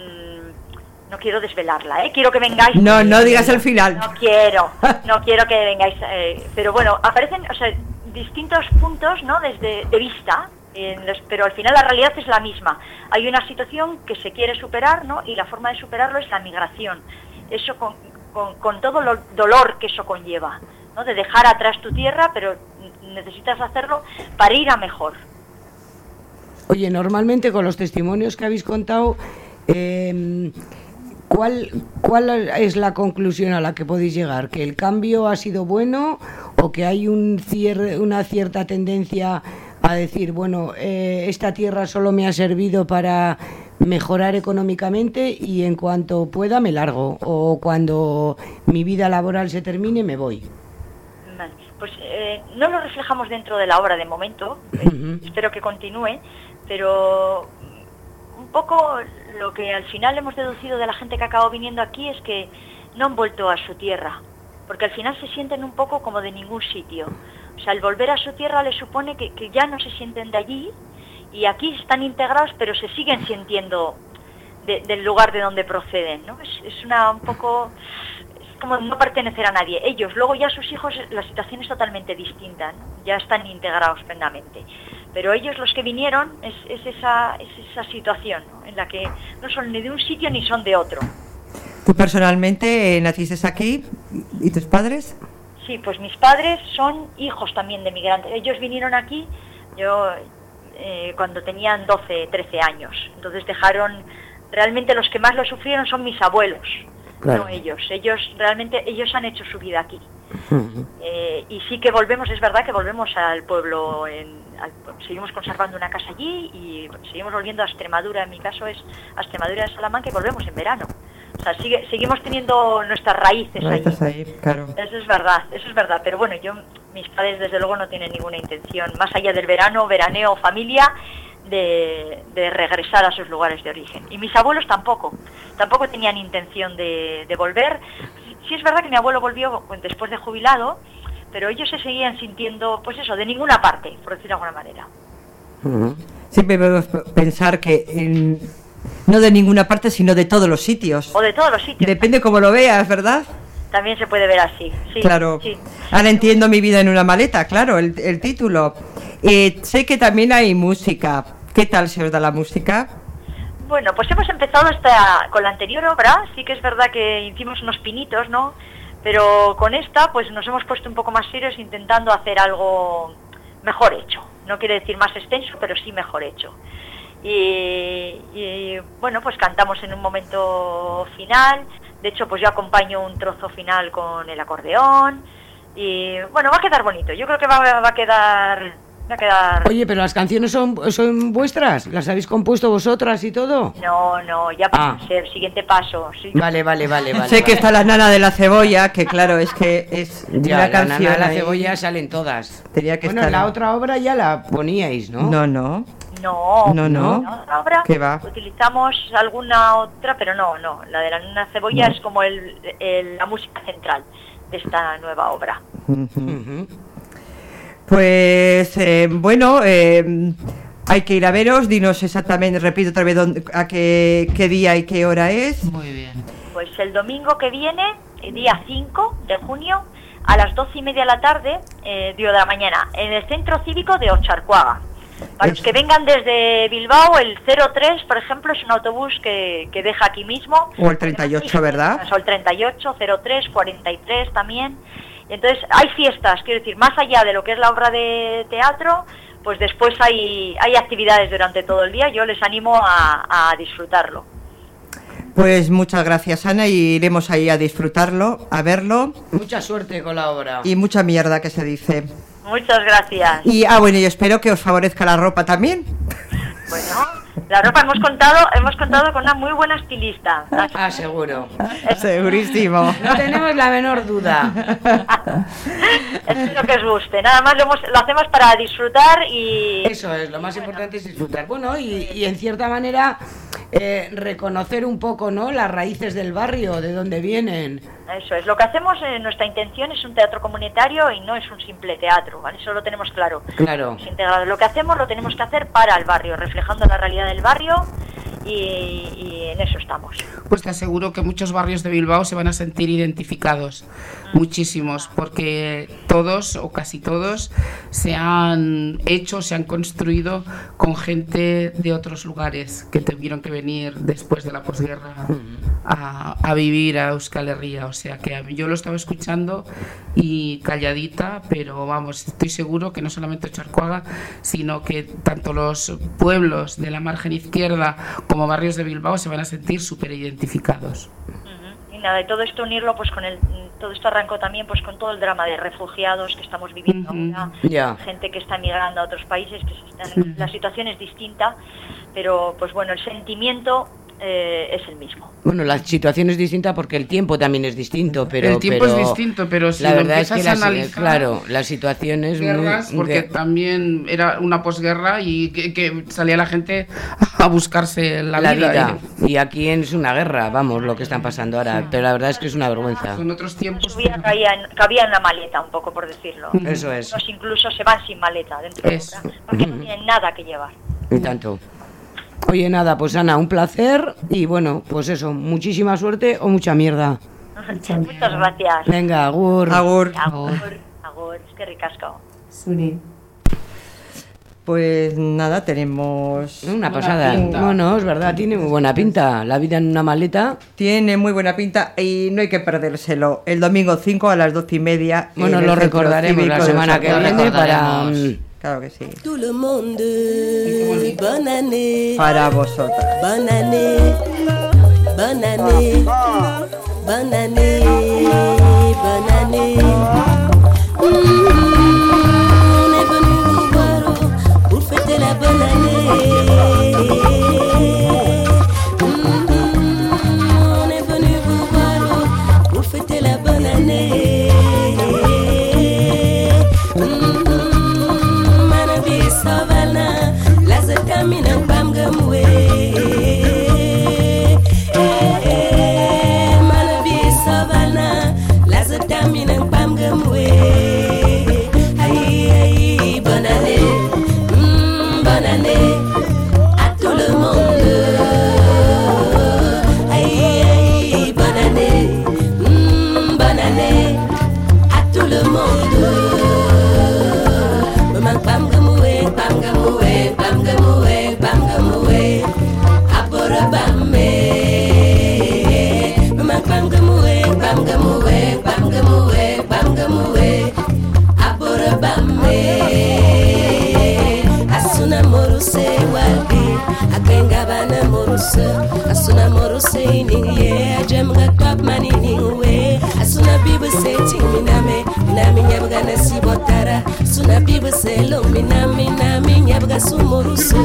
Speaker 10: mm, no quiero desvelarla, ¿eh? quiero que vengáis.
Speaker 8: No, no digas el final.
Speaker 10: No quiero, no quiero que vengáis. eh, pero bueno, aparecen, o sea, distintos puntos, ¿no? Desde de vista, en los- pero al final la realidad es la misma. Hay una situación que se quiere superar, ¿no? Y la forma de superarlo es la migración. Eso con, con, con todo el dolor que eso conlleva, ¿no? De dejar atrás tu tierra, pero necesitas hacerlo para ir a mejor.
Speaker 5: Oye, normalmente con los testimonios que habéis contado, eh, ¿cuál, ¿cuál es la conclusión a la que podéis llegar? ¿Que el cambio ha sido bueno o que hay un cier- una cierta tendencia a decir, bueno, eh, esta tierra solo me ha servido para mejorar económicamente y en cuanto pueda me largo o cuando mi vida laboral se termine me voy?
Speaker 10: Vale, Pues eh, no lo reflejamos dentro de la obra de momento, eh, espero que continúe, pero poco lo que al final hemos deducido de la gente que ha acabado viniendo aquí es que no han vuelto a su tierra, porque al final se sienten un poco como de ningún sitio. O sea, el volver a su tierra les supone que, ya no se sienten de allí y aquí están integrados, pero se siguen sintiendo de- del lugar de donde proceden, ¿no? Es, es una un poco es como no pertenecer a nadie. Ellos, luego ya sus hijos, la situación es totalmente distinta, ¿no? ya están integrados plenamente. Pero ellos, los que vinieron, es, es esa, es esa situación ¿no? en la que no son ni de un sitio ni son de otro.
Speaker 8: ¿Tú personalmente eh, naciste aquí y tus padres?
Speaker 10: Sí, pues mis padres son hijos también de migrantes. Ellos vinieron aquí, yo eh, cuando tenían 12, 13 años. Entonces dejaron, realmente los que más lo sufrieron son mis abuelos,
Speaker 5: Claro.
Speaker 10: no ellos. Ellos realmente, ellos han hecho su vida aquí. Eh, y sí que volvemos, es verdad que volvemos al pueblo, en- al- seguimos conservando una casa allí y seguimos volviendo a Extremadura, en mi caso es a Extremadura de Salamanca y volvemos en verano. O sea, sigue- seguimos teniendo nuestras raíces allí.
Speaker 8: ahí, claro.
Speaker 10: Eso es verdad, eso es verdad. Pero bueno, yo, mis padres desde luego no tienen ninguna intención, más allá del verano, veraneo, familia, de, de regresar a sus lugares de origen. Y mis abuelos tampoco, tampoco tenían intención de, de volver. Sí es verdad que mi abuelo volvió pues, después de jubilado, pero ellos se seguían sintiendo, pues eso, de ninguna parte, por decir de alguna manera.
Speaker 8: Siempre podemos pensar que en- no de ninguna parte, sino de todos los sitios.
Speaker 10: O de todos los sitios.
Speaker 8: Depende cómo lo veas, ¿verdad?
Speaker 10: También se puede ver así. Sí,
Speaker 8: claro.
Speaker 10: sí.
Speaker 8: Ahora entiendo mi vida en una maleta, claro, el, el título. Eh, sé que también hay música. ¿Qué tal se os da la música?
Speaker 10: Bueno, pues hemos empezado esta, con la anterior obra, sí que es verdad que hicimos unos pinitos, ¿no? Pero con esta, pues nos hemos puesto un poco más serios intentando hacer algo mejor hecho. No quiere decir más extenso, pero sí mejor hecho. Y, bueno, pues cantamos en un momento final. De hecho, pues yo acompaño un trozo final con el acordeón. Y bueno, va a quedar bonito. Yo creo que va, a quedar, a quedar.
Speaker 5: Oye, pero las canciones son, son vuestras, las habéis compuesto vosotras y todo.
Speaker 10: No, no, ya
Speaker 5: Ah.
Speaker 10: puede ser. Siguiente paso. sí.
Speaker 5: Vale, vale, vale, vale.
Speaker 8: sé que está la nana de la cebolla, que claro, es que es
Speaker 5: Ya,
Speaker 8: una
Speaker 5: la
Speaker 8: canción.
Speaker 5: nana, la
Speaker 8: ahí.
Speaker 5: cebolla salen todas.
Speaker 8: Tenía que
Speaker 5: bueno,
Speaker 8: estar.
Speaker 5: la otra obra ya la poníais, ¿no?
Speaker 8: No, no.
Speaker 10: No,
Speaker 8: No, no.
Speaker 10: Ahora
Speaker 8: ¿Qué va?
Speaker 10: utilizamos alguna otra, pero no, no. La de la nena cebolla
Speaker 8: No.
Speaker 10: es como el, el- la música central de esta nueva obra.
Speaker 8: Ujú. Pues eh, bueno, eh, hay que ir a veros. Dinos exactamente, repito otra vez, dónde- a qué, qué día y qué hora es.
Speaker 7: Muy bien.
Speaker 10: Pues el domingo que viene, el día 5 de junio, a las 12 y media de la tarde, eh, digo de la mañana, en el centro cívico de Ocharcuaga. Para los que vengan desde Bilbao, el 03, por ejemplo, es un autobús que, que deja aquí mismo.
Speaker 8: O el 38, ¿verdad?
Speaker 10: O el 38, 03, 43 también. Entonces hay fiestas, quiero decir, más allá de lo que es la obra de teatro, pues después hay, hay actividades durante todo el día. Yo les animo a, a disfrutarlo.
Speaker 8: Pues muchas gracias, Ana, y iremos ahí a disfrutarlo, a verlo.
Speaker 5: Mucha suerte con la obra.
Speaker 8: Y mucha mierda que se dice.
Speaker 10: Muchas gracias.
Speaker 8: Y, ah, bueno, yo espero que os favorezca la ropa también.
Speaker 10: Bueno, la ropa hemos contado, hemos contado con una muy buena estilista.
Speaker 5: Ah, seguro.
Speaker 8: Segurísimo.
Speaker 5: No tenemos la menor duda.
Speaker 10: Espero que os guste. Nada más lo, hemos- lo hacemos para disfrutar y
Speaker 5: Eso es, lo más importante es disfrutar. Bueno, y, y en cierta manera eh, reconocer un poco, ¿no? Las raíces del barrio, de dónde vienen.
Speaker 10: eso es. Lo que hacemos, eh, nuestra intención es un teatro comunitario y no es un simple teatro, ¿vale? Eso lo tenemos claro.
Speaker 5: Claro.
Speaker 10: Lo que hacemos lo tenemos que hacer para el barrio, reflejando la realidad del barrio y, y en eso estamos.
Speaker 6: Pues te aseguro que muchos barrios de Bilbao se van a sentir identificados, muchísimos, porque todos o casi todos se han hecho, se han construido con gente de otros lugares que tuvieron que venir después de la posguerra a, a vivir a Euskal Herria. O sea que yo lo estaba escuchando y calladita, pero vamos, estoy seguro que no solamente Charcoaga, sino que tanto los pueblos de la margen izquierda como barrios de Bilbao se van a sentir súper identificados.
Speaker 10: Y nada, y todo esto unirlo pues con el todo esto arrancó también pues con todo el drama de refugiados que estamos viviendo ahora,
Speaker 5: Ya.
Speaker 10: gente que está migrando a otros países, que se están, la situación es distinta, pero pues bueno, el sentimiento eh, es el mismo.
Speaker 5: Bueno, la situación es distinta porque el tiempo también es distinto, pero...
Speaker 6: El tiempo
Speaker 5: pero
Speaker 6: es distinto, pero si
Speaker 5: la
Speaker 6: lo
Speaker 5: verdad es que la,
Speaker 6: a
Speaker 5: si-
Speaker 6: analizar-
Speaker 5: claro, la situación es
Speaker 6: guerras,
Speaker 5: muy...
Speaker 6: porque
Speaker 5: de-
Speaker 6: también era una posguerra y que, que salía la gente a buscarse la,
Speaker 5: la
Speaker 6: vida.
Speaker 5: vida. Y aquí es una guerra, vamos, lo que están pasando ahora. Pero la verdad es que es una vergüenza.
Speaker 6: En otros tiempos.
Speaker 10: Su vida caía en, cabía en la maleta, un poco por decirlo.
Speaker 5: Eso es.
Speaker 10: Incluso se van sin maleta dentro de
Speaker 6: Es.
Speaker 10: obra, porque no tienen nada que llevar.
Speaker 5: Y tanto. Oye, nada, pues Ana, un placer. Y bueno, pues eso, muchísima suerte o mucha mierda.
Speaker 10: Muchas gracias.
Speaker 5: Venga, agur.
Speaker 8: Agur.
Speaker 10: Agur, agur, es que ricasco.
Speaker 8: Pues nada, tenemos...
Speaker 5: Una pasada. Bueno, es verdad, tiene muy buena pinta. La vida en una maleta.
Speaker 8: Tiene muy buena pinta y no hay que perdérselo. El domingo 5 a las 12 y media.
Speaker 5: Bueno, lo recordaremos la semana que viene para...
Speaker 8: Claro que sí.
Speaker 11: Tout le monde, bonne année,
Speaker 8: Para vosotras.
Speaker 11: bonne année, bonne année, bonne année, bonne année. On est venu vous voir pour fêter la bonne année. Asuna Moru Saini, yeah, Jem got top money anyway. Asuna Biba say Timiname, Nami Yabgana Sibotara, Suna Biba say Lominami, Nami
Speaker 12: Yabga Sumurusu.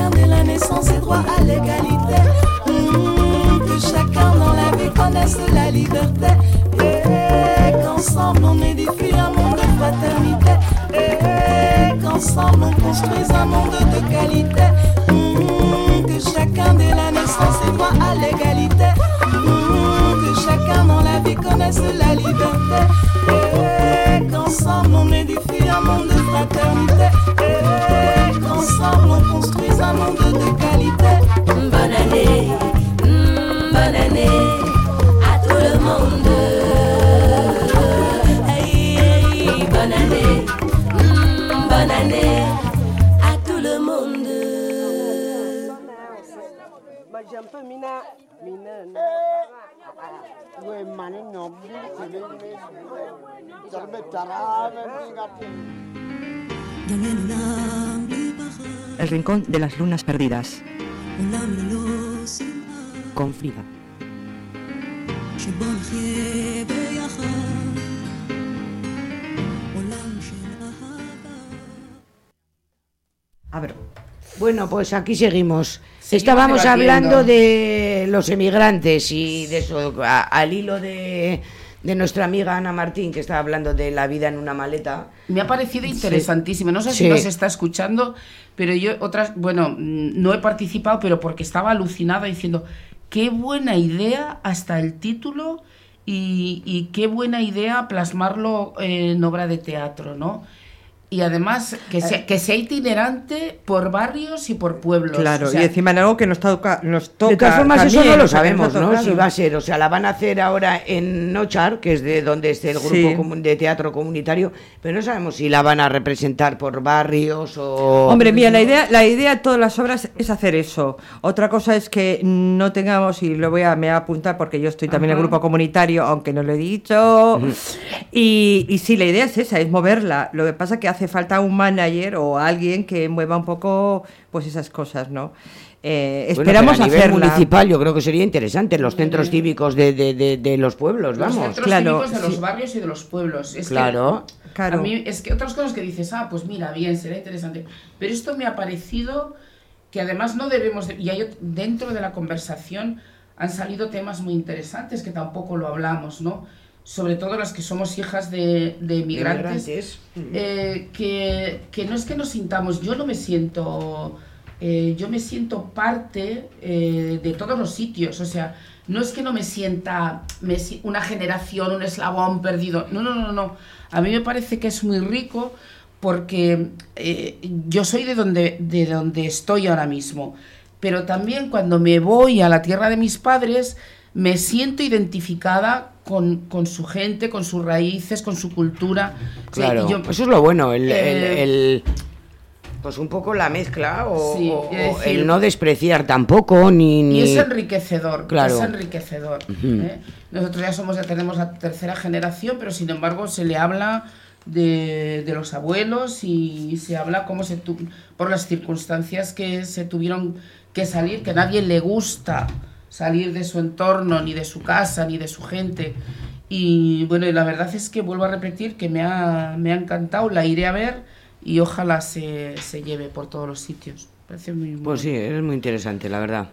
Speaker 12: incarner la naissance et droit à l'égalité. Hmm, que chacun dans la vie connaisse la liberté. Et qu'ensemble on édifie un monde de fraternité. Et qu'ensemble on construise un monde de qualité. Hmm, que chacun dès la naissance et droit à l'égalité. Hmm, que chacun dans la vie connaisse la liberté. Eh, qu'ensemble on édifie un monde de fraternité. Et qu'ensemble on construise un monde de qualité.
Speaker 11: Bonne année, mm, bonne année à tout le monde. Hey, hey, bonne année, mm, bonne année à tout le monde.
Speaker 4: El rincón de las lunas perdidas.
Speaker 1: Con Frida.
Speaker 8: A ver.
Speaker 5: Bueno, pues aquí seguimos. Estábamos
Speaker 6: debatiendo.
Speaker 5: hablando de los emigrantes y de eso, a- al hilo de, de nuestra amiga Ana Martín, que estaba hablando de la vida en una maleta.
Speaker 6: Me ha parecido interesantísimo. No sé si
Speaker 5: Sí.
Speaker 6: nos está escuchando, pero yo otras, bueno, mm, no he participado, pero porque estaba alucinada diciendo qué buena idea hasta el título y, y qué buena idea plasmarlo en obra de teatro, ¿no? Y además que sea, que sea itinerante por barrios y por pueblos.
Speaker 8: Claro,
Speaker 6: O sea,
Speaker 8: y encima en algo que nos toca, nos toca
Speaker 5: de todas formas, eso
Speaker 8: también,
Speaker 5: no lo sabemos, ¿no? Si va a ser, o sea, la van a hacer ahora en Nochar, que es de donde esté el grupo
Speaker 8: Sí.
Speaker 5: comun- de teatro comunitario, pero no sabemos si la van a representar por barrios o...
Speaker 8: Hombre, mira, la idea, la idea de todas las obras es hacer eso. Otra cosa es que no tengamos, y lo voy a, me voy a apuntar porque yo estoy también en el
Speaker 6: Ajá.
Speaker 8: grupo comunitario, aunque no lo he dicho. Y, y sí, la idea es esa, es moverla. Lo que pasa es que hace falta un manager o alguien que mueva un poco pues esas cosas, ¿no? Eh,
Speaker 5: Bueno,
Speaker 8: esperamos
Speaker 5: pero a nivel
Speaker 8: hacerla.
Speaker 5: municipal yo creo que sería interesante, los centros cívicos de, de, de, de los pueblos,
Speaker 6: los
Speaker 5: vamos.
Speaker 6: centros
Speaker 8: claro,
Speaker 6: cívicos de los
Speaker 8: sí.
Speaker 6: barrios y de los pueblos. Es que
Speaker 5: Claro.
Speaker 8: Claro.
Speaker 6: A mí es que otras cosas que dices, ah, pues mira, bien, será interesante. Pero esto me ha parecido que además no debemos, de- y hay dentro de la conversación han salido temas muy interesantes que tampoco lo hablamos, ¿no? Sobre todo las que somos hijas de, de migrantes.
Speaker 5: Migrantes.
Speaker 6: eh, que, que no es que nos sintamos, yo no me siento, eh, yo me siento parte eh, de todos los sitios, o sea, no es que no me sienta me una generación, un eslabón perdido, no, no, no, no, a mí me parece que es muy rico porque yo soy de donde, de donde estoy ahora mismo, pero también cuando me voy a la tierra de mis padres, me siento identificada con, con su gente, con sus raíces, con su cultura.
Speaker 5: Claro,
Speaker 6: yo-
Speaker 5: eso es lo bueno, el,
Speaker 6: Eh,
Speaker 5: el- pues un poco la mezcla o,
Speaker 6: Sí,
Speaker 5: o-
Speaker 6: es
Speaker 5: o
Speaker 6: decir-
Speaker 5: el no despreciar tampoco ni,
Speaker 6: Y es enriquecedor,
Speaker 5: Claro.
Speaker 6: es enriquecedor. ¿eh? Nosotros ya somos, ya tenemos la tercera generación, pero sin embargo se le habla de, de los abuelos y se habla cómo se tu- por las circunstancias que se tuvieron que salir, que a nadie le gusta salir de su entorno, ni de su casa, ni de su gente. Y bueno, la verdad es que vuelvo a repetir que me ha, me ha encantado, la iré a ver y ojalá se, se lleve por todos los sitios. Parece muy, muy
Speaker 5: Pues sí, es muy interesante, la verdad.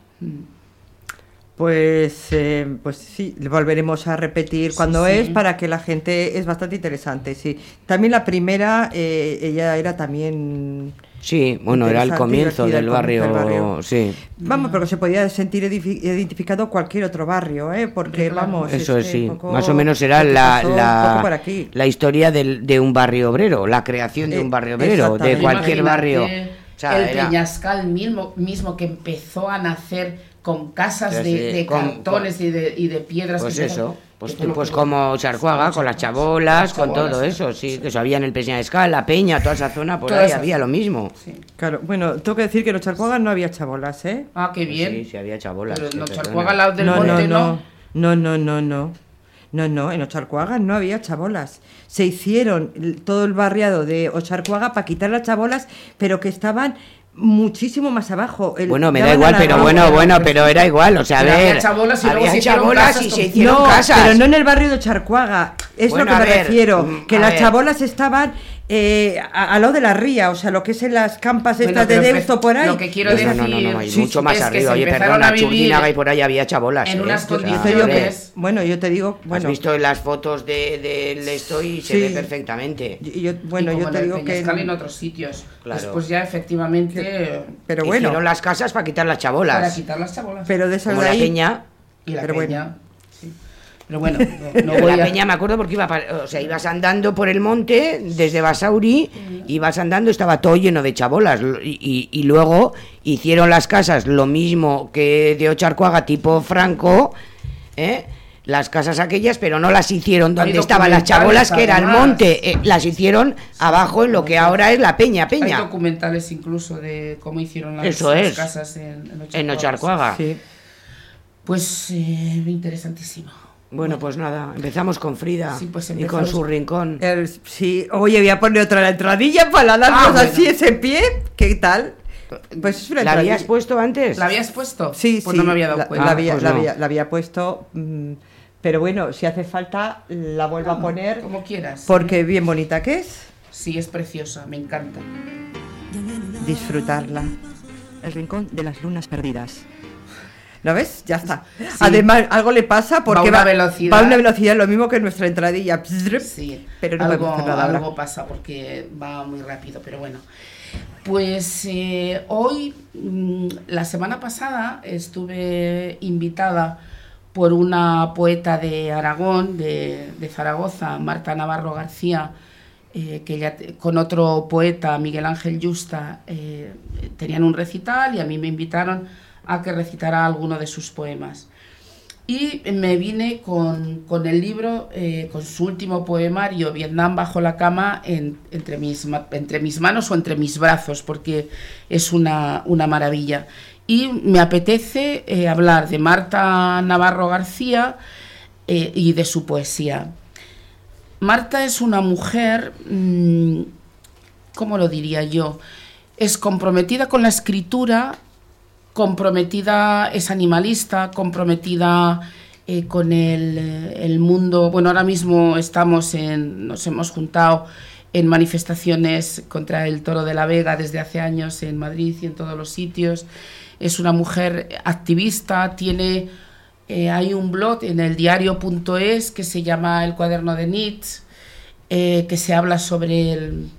Speaker 8: Pues, eh, pues sí, volveremos a repetir cuando
Speaker 6: sí.
Speaker 8: es para que la gente es bastante interesante, sí. También la primera, eh, ella era también...
Speaker 5: Sí, bueno, era el comienzo del barrio,
Speaker 8: barrio.
Speaker 5: sí.
Speaker 8: Vamos, pero se podía sentir identificado cualquier otro barrio, ¿eh? Porque, vamos...
Speaker 5: Eso
Speaker 8: es
Speaker 5: es,
Speaker 8: que
Speaker 5: sí.
Speaker 8: poco
Speaker 5: Más o menos era la, la, historia del- de un barrio obrero, la creación de
Speaker 8: Eh,
Speaker 5: un barrio obrero, de cualquier barrio. O sea,
Speaker 6: el
Speaker 5: era-
Speaker 6: Peñascal mismo, mismo que empezó a nacer con casas
Speaker 5: Sí,
Speaker 6: de, de
Speaker 5: con-
Speaker 6: cartones y, de, y de piedras.
Speaker 5: Pues
Speaker 6: que
Speaker 5: eso, pues, pues como Charcuaga, con las chabolas,
Speaker 6: Las
Speaker 5: con todo eso, sí, que eso había en el Peñascal, la Peña, toda esa zona, por ahí había lo mismo.
Speaker 8: Claro, bueno, tengo que decir que en Ocharcuaga no había chabolas, ¿eh?
Speaker 6: Ah, qué bien.
Speaker 5: Sí, sí, había chabolas.
Speaker 6: Pero en
Speaker 5: perdona.
Speaker 6: Ocharcuaga, al lado del
Speaker 8: no,
Speaker 6: monte,
Speaker 8: no, no, no, no, no. No, no, en Ocharcuaga no había chabolas. Se hicieron todo el barriado de Ocharcuaga para quitar las chabolas, pero que estaban muchísimo más abajo. El-
Speaker 5: Bueno, me da igual, pero bueno, bueno, pero era igual, o sea, a
Speaker 6: Pero había
Speaker 5: ver,
Speaker 6: chabolas y
Speaker 5: había
Speaker 6: se hicieron
Speaker 5: chabolas y se hicieron
Speaker 8: no,
Speaker 5: casas.
Speaker 8: pero no en el barrio de Charcuaga. Es
Speaker 5: Bueno,
Speaker 8: lo que me
Speaker 5: ver,
Speaker 8: refiero.
Speaker 5: mm,
Speaker 8: Que las
Speaker 5: ver.
Speaker 8: chabolas estaban eh, a- al lado de la ría, o sea, lo que es en las campas
Speaker 6: Bueno,
Speaker 8: estas de Deusto por ahí.
Speaker 6: lo que quiero
Speaker 5: No,
Speaker 6: decir
Speaker 5: no, no, no, no, y
Speaker 6: sí,
Speaker 5: mucho más arriba. Oye, perdona, Churdinaga y por ahí había chabolas.
Speaker 6: en
Speaker 5: ¿eh?
Speaker 6: unas condiciones-
Speaker 8: bueno, yo te digo,
Speaker 5: Has
Speaker 8: bueno,
Speaker 5: visto en las fotos de, del esto y se
Speaker 8: Sí.
Speaker 5: ve perfectamente.
Speaker 8: y yo, bueno,
Speaker 6: y como
Speaker 8: yo te digo que
Speaker 6: en otros sitios.
Speaker 5: Claro.
Speaker 6: Después ya efectivamente
Speaker 8: pero bueno,
Speaker 5: Hicieron las casas para quitar las chabolas.
Speaker 6: para quitar las chabolas.
Speaker 8: pero de esas
Speaker 5: Como
Speaker 8: de
Speaker 5: la
Speaker 8: ahí,
Speaker 5: peña.
Speaker 6: y la
Speaker 8: pero
Speaker 6: peña. Pero bueno, no, no voy
Speaker 5: la
Speaker 6: a...
Speaker 5: peña me acuerdo porque iba, pa- o sea, ibas andando por el monte desde Basauri, ibas andando, estaba todo lleno de chabolas y, y- y luego hicieron las casas lo mismo que de Ocharcoaga tipo Franco, ¿eh? las casas aquellas, pero no las hicieron donde
Speaker 6: Hay
Speaker 5: estaban las chabolas que era el monte, eh, las hicieron abajo en lo que ahora es la peña,
Speaker 6: Hay
Speaker 5: peña,
Speaker 6: documentales incluso de cómo hicieron las,
Speaker 5: Eso
Speaker 6: las
Speaker 5: es.
Speaker 6: casas en, en
Speaker 5: en
Speaker 6: Ocharcoaga.
Speaker 5: Ocharcoaga.
Speaker 8: sí.
Speaker 6: Pues eh, interesantísimo.
Speaker 5: Bueno, pues nada, empezamos con Frida
Speaker 6: Sí, pues
Speaker 5: y con su rincón.
Speaker 8: El- sí, oye, voy a poner otra la entradilla para darnos
Speaker 6: Ah, bueno.
Speaker 8: así ese pie. ¿Qué tal? Pues es una
Speaker 5: ¿La habías puesto antes?
Speaker 6: ¿La habías puesto?
Speaker 8: Sí,
Speaker 6: pues
Speaker 8: sí.
Speaker 6: no me había dado
Speaker 8: la,
Speaker 6: cuenta.
Speaker 8: la
Speaker 5: Ah,
Speaker 8: había,
Speaker 5: pues
Speaker 8: la
Speaker 5: no.
Speaker 8: había- la había puesto. mm, pero bueno, si hace falta, la vuelvo a poner.
Speaker 6: Como quieras.
Speaker 8: Porque bien bonita que es.
Speaker 6: Sí, es preciosa, me encanta.
Speaker 8: Disfrutarla.
Speaker 4: El rincón de las lunas perdidas.
Speaker 8: ¿Lo ves? Ya está. Además, algo le pasa porque
Speaker 6: Va a una velocidad.
Speaker 8: va a una velocidad, lo mismo que nuestra entradilla.
Speaker 6: Sí,
Speaker 8: Pero no
Speaker 6: algo,
Speaker 8: nada
Speaker 6: algo pasa porque va muy rápido, pero bueno. Pues eh, hoy, mm, la semana pasada, estuve invitada por una poeta de Aragón, de, de Zaragoza, Marta Navarro García, eh, que ella con otro poeta, Miguel Ángel Justa, eh, tenían un recital y a mí me invitaron a que recitara alguno de sus poemas. Y me vine con, con el libro, eh, con su último poemario, Vietnam bajo la cama, en- entre, mis, entre mis manos o entre mis brazos, porque es una, una maravilla. Y me apetece eh, hablar de Marta Navarro García eh, y de su poesía. Marta es una mujer, mm, ¿cómo lo diría yo? Es comprometida con la escritura, comprometida, es animalista, comprometida eh, con el, eh, el mundo. Bueno, ahora mismo estamos en, nos hemos juntado en manifestaciones contra el toro de la Vega desde hace años en Madrid y en todos los sitios. Es una mujer activista, tiene, eh, hay un blog en el diario.es que se llama El cuaderno de Nietzsche, que se habla sobre el,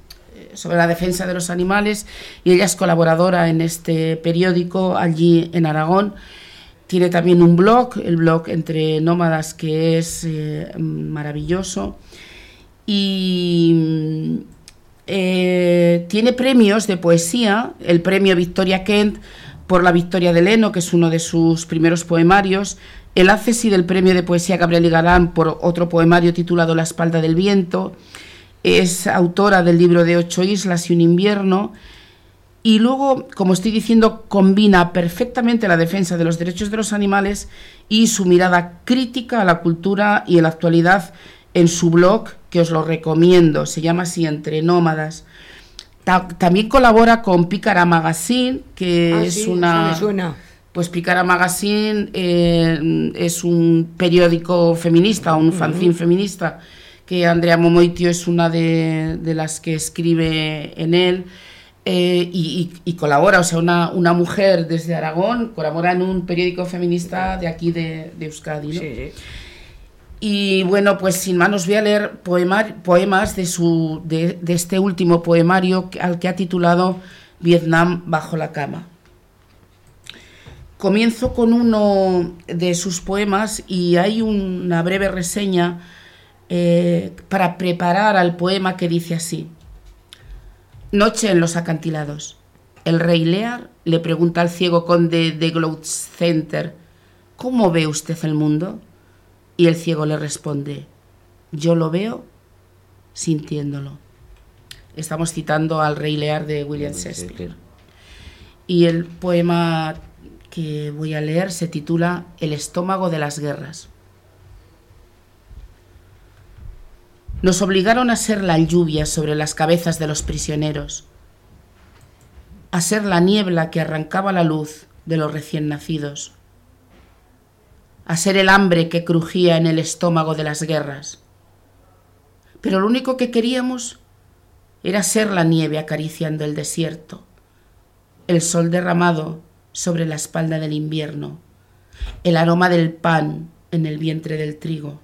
Speaker 6: sobre la defensa de los animales y ella es colaboradora en este periódico allí en Aragón. Tiene también un blog, el blog Entre Nómadas, que es eh, maravilloso. Y mm, eh, tiene premios de poesía, el premio Victoria Kent por la Victoria de Leno, que es uno de sus primeros poemarios, el ACESI del premio de poesía Gabriel y por otro poemario titulado La espalda del viento, es autora del libro de Ocho Islas y un invierno, y luego, como estoy diciendo, combina perfectamente la defensa de los derechos de los animales y su mirada crítica a la cultura y a la actualidad en su blog, que os lo recomiendo, se llama así Entre Nómadas. Ta- también colabora con Pícara Magazine, que
Speaker 5: Ah,
Speaker 6: es
Speaker 5: sí,
Speaker 6: una...
Speaker 5: eso me suena.
Speaker 6: Pues Pícara Magazine eh, es un periódico feminista, un fanzine feminista, que Andrea Momoitio es una de, de las que escribe en él eh, y, y- y colabora, o sea, una, una mujer desde Aragón colabora en un periódico feminista de aquí de, de Euskadi. ¿no? Y bueno, pues sin más os voy a leer poemar- poemas de, su, de, de este último poemario al que ha titulado Vietnam bajo la cama. Comienzo con uno de sus poemas y hay una breve reseña eh, para preparar al poema que dice así. Noche en los acantilados. El rey Lear le pregunta al ciego conde de Gloucester, ¿cómo ve usted el mundo? Y el ciego le responde, yo lo veo sintiéndolo. Estamos citando al rey Lear de William Shakespeare. Y el poema que voy a leer se titula El estómago de las guerras. Nos obligaron a ser la lluvia sobre las cabezas de los prisioneros, a ser la niebla que arrancaba la luz de los recién nacidos, a ser el hambre que crujía en el estómago de las guerras. Pero lo único que queríamos era ser la nieve acariciando el desierto, el sol derramado sobre la espalda del invierno, el aroma del pan en el vientre del trigo.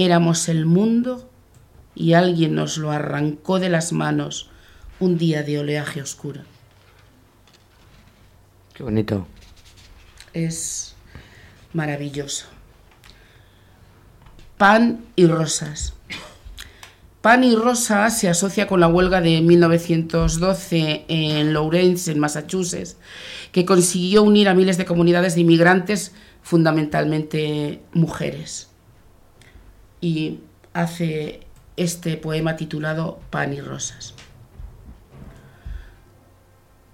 Speaker 6: Éramos el mundo y alguien nos lo arrancó de las manos un día de oleaje oscuro.
Speaker 5: Qué bonito.
Speaker 6: Es maravilloso. Pan y rosas. Pan y rosa se asocia con la huelga de 1912 en Lawrence, en Massachusetts, que consiguió unir a miles de comunidades de inmigrantes, fundamentalmente mujeres. Y hace este poema titulado Pan y rosas.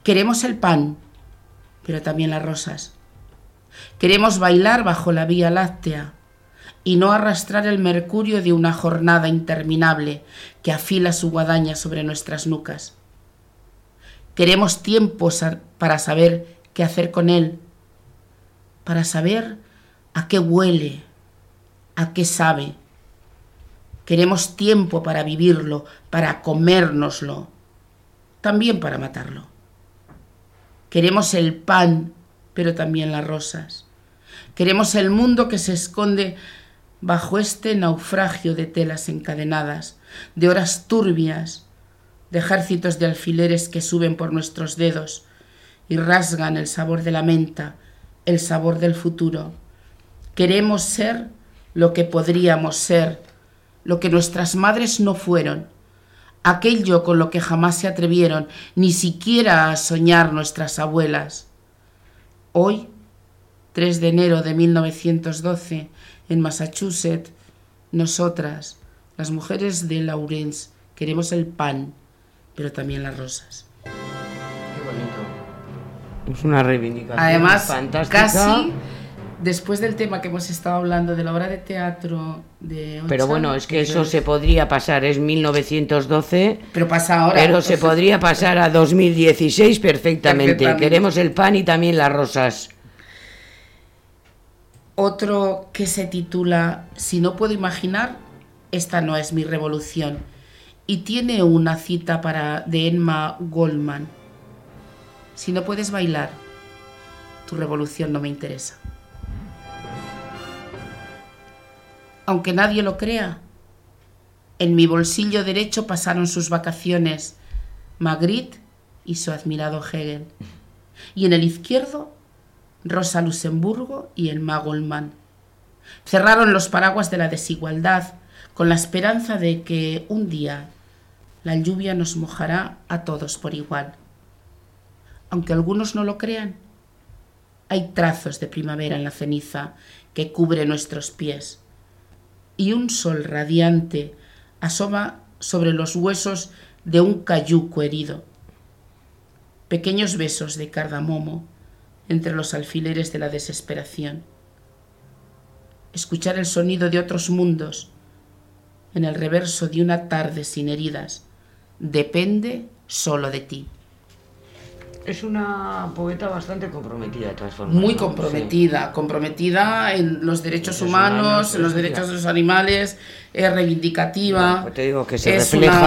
Speaker 6: Queremos el pan, pero también las rosas. Queremos bailar bajo la Vía Láctea y no arrastrar el mercurio de una jornada interminable que afila su guadaña sobre nuestras nucas. Queremos tiempo para saber qué hacer con él, para saber a qué huele, a qué sabe. Queremos tiempo para vivirlo, para comérnoslo, también para matarlo. Queremos el pan, pero también las rosas. Queremos el mundo que se esconde bajo este naufragio de telas encadenadas, de horas turbias, de ejércitos de alfileres que suben por nuestros dedos y rasgan el sabor de la menta, el sabor del futuro. Queremos ser lo que podríamos ser, lo que nuestras madres no fueron, aquello con lo que jamás se atrevieron ni siquiera a soñar nuestras abuelas. Hoy, 3 de enero de 1912, en Massachusetts, nosotras, las mujeres de Lawrence, queremos el pan, pero también las rosas.
Speaker 5: Es una reivindicación
Speaker 6: Además,
Speaker 5: fantástica.
Speaker 6: casi después del tema que hemos estado hablando de la obra de teatro de
Speaker 5: Pero bueno, es que eso se podría pasar, es 1912.
Speaker 6: Pero pasa ahora.
Speaker 5: Pero se podría pasar a 2016 perfectamente.
Speaker 6: Perfectamente.
Speaker 5: Queremos el pan y también las rosas.
Speaker 6: Otro que se titula Si no puedo imaginar, esta no es mi revolución. Y tiene una cita para de Emma Goldman. Si no puedes bailar, tu revolución no me interesa. Aunque nadie lo crea, en mi bolsillo derecho pasaron sus vacaciones Magritte y su admirado Hegel. Y en el izquierdo, Rosa Luxemburgo y el Goldman. Cerraron los paraguas de la desigualdad con la esperanza de que un día la lluvia nos mojará a todos por igual. Aunque algunos no lo crean, hay trazos de primavera en la ceniza que cubre nuestros pies y un sol radiante asoma sobre los huesos de un cayuco herido. Pequeños besos de cardamomo entre los alfileres de la desesperación. Escuchar el sonido de otros mundos en el reverso de una tarde sin heridas depende solo de ti.
Speaker 5: Es una poeta bastante comprometida de todas formas.
Speaker 6: Muy comprometida, comprometida en los derechos
Speaker 5: Derechos
Speaker 6: humanos,
Speaker 5: humanos,
Speaker 6: en los derechos de los animales, es reivindicativa.
Speaker 5: Pues te digo que se refleja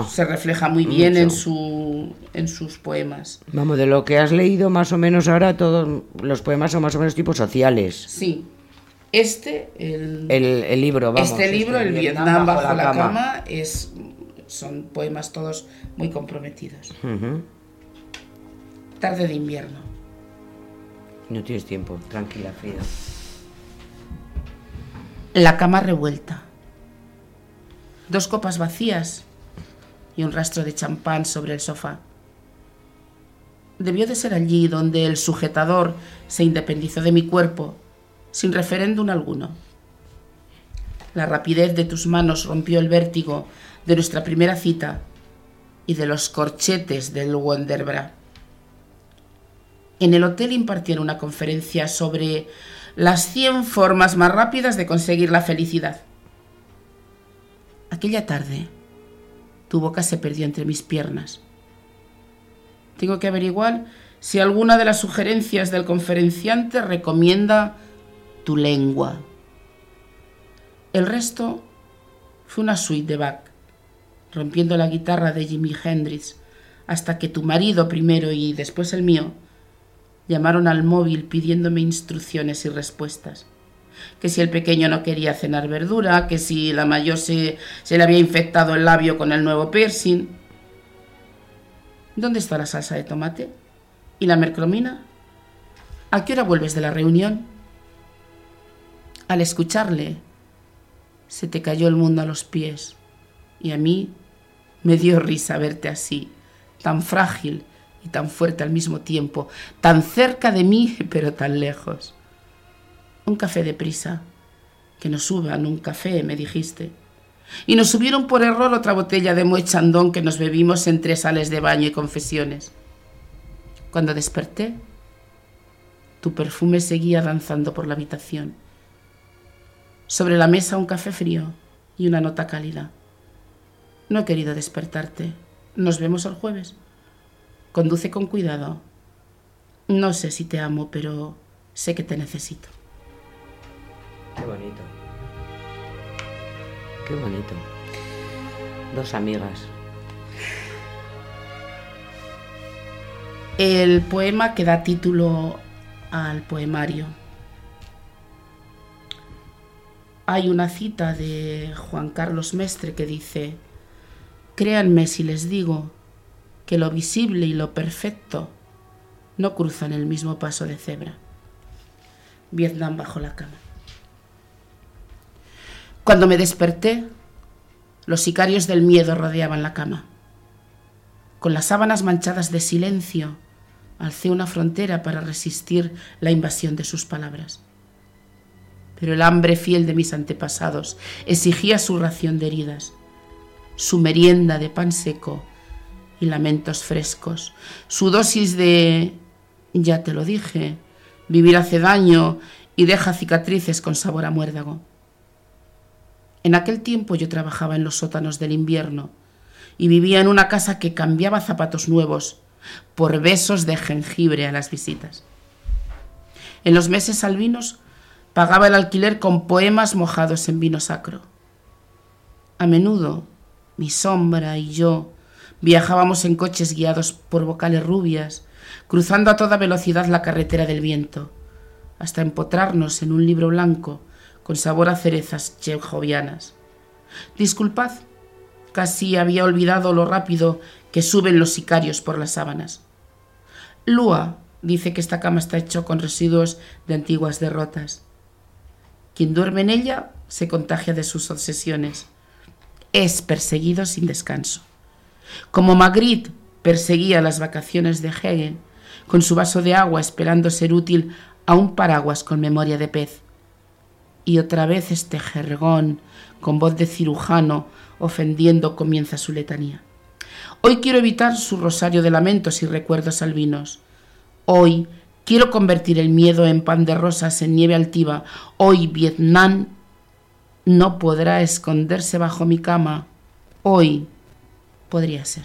Speaker 6: una- se refleja muy bien en,
Speaker 5: mucho.
Speaker 6: su, en sus poemas.
Speaker 5: Sí. Vamos, de lo que has leído más o menos ahora, todos los poemas son más o menos tipos sociales.
Speaker 6: Sí. Este, el,
Speaker 5: El, el libro, vamos.
Speaker 6: este libro, El Vietnam bajo, la,
Speaker 5: cama.
Speaker 6: cama, es, son poemas todos muy comprometidos.
Speaker 5: Ujú.
Speaker 6: Tarde de invierno.
Speaker 5: No tienes tiempo, tranquila, Frida.
Speaker 6: La cama revuelta. Dos copas vacías y un rastro de champán sobre el sofá. Debió de ser allí donde el sujetador se independizó de mi cuerpo, sin referéndum alguno. La rapidez de tus manos rompió el vértigo de nuestra primera cita y de los corchetes del Wonderbra. En el hotel impartieron una conferencia sobre las 100 formas más rápidas de conseguir la felicidad. Aquella tarde, tu boca se perdió entre mis piernas. Tengo que averiguar si alguna de las sugerencias del conferenciante recomienda tu lengua. El resto fue una suite de Bach, rompiendo la guitarra de Jimi Hendrix, hasta que tu marido primero y después el mío llamaron al móvil pidiéndome instrucciones y respuestas. Que si el pequeño no quería cenar verdura, que si la mayor se, se le había infectado el labio con el nuevo piercing. ¿Dónde está la salsa de tomate? ¿Y la mercromina? ¿A qué hora vuelves de la reunión? Al escucharle, se te cayó el mundo a los pies y a mí me dio risa verte así, tan frágil y tan fuerte al mismo tiempo, tan cerca de mí pero tan lejos. Un café de prisa, que nos suban un café, me dijiste. Y nos subieron por error otra botella de Moët Chandon que nos bebimos en tres sales de baño y confesiones. Cuando desperté, tu perfume seguía danzando por la habitación. Sobre la mesa un café frío y una nota cálida. No he querido despertarte. Nos vemos el jueves. Conduce con cuidado. No sé si te amo, pero sé que te necesito.
Speaker 5: Qué bonito. Qué bonito. Dos amigas.
Speaker 6: El poema que da título al poemario. Hay una cita de Juan Carlos Mestre que dice, Créanme si les digo que lo visible y lo perfecto no cruzan el mismo paso de cebra. Vietnam bajo la cama. Cuando me desperté, los sicarios del miedo rodeaban la cama. Con las sábanas manchadas de silencio, alcé una frontera para resistir la invasión de sus palabras. Pero el hambre fiel de mis antepasados exigía su ración de heridas, su merienda de pan seco y lamentos frescos, su dosis de, ya te lo dije, vivir hace daño y deja cicatrices con sabor a muérdago. En aquel tiempo yo trabajaba en los sótanos del invierno y vivía en una casa que cambiaba zapatos nuevos por besos de jengibre a las visitas. En los meses albinos pagaba el alquiler con poemas mojados en vino sacro. A menudo mi sombra y yo viajábamos en coches guiados por vocales rubias, cruzando a toda velocidad la carretera del viento, hasta empotrarnos en un libro blanco con sabor a cerezas chejovianas. Disculpad, casi había olvidado lo rápido que suben los sicarios por las sábanas. Lua dice que esta cama está hecha con residuos de antiguas derrotas. Quien duerme en ella se contagia de sus obsesiones. Es perseguido sin descanso. Como Magritte perseguía las vacaciones de Hegel, con su vaso de agua esperando ser útil a un paraguas con memoria de pez. Y otra vez este jergón, con voz de cirujano, ofendiendo, comienza su letanía. Hoy quiero evitar su rosario de lamentos y recuerdos albinos. Hoy quiero convertir el miedo en pan de rosas, en nieve altiva. Hoy Vietnam no podrá esconderse bajo mi cama. Hoy podría ser.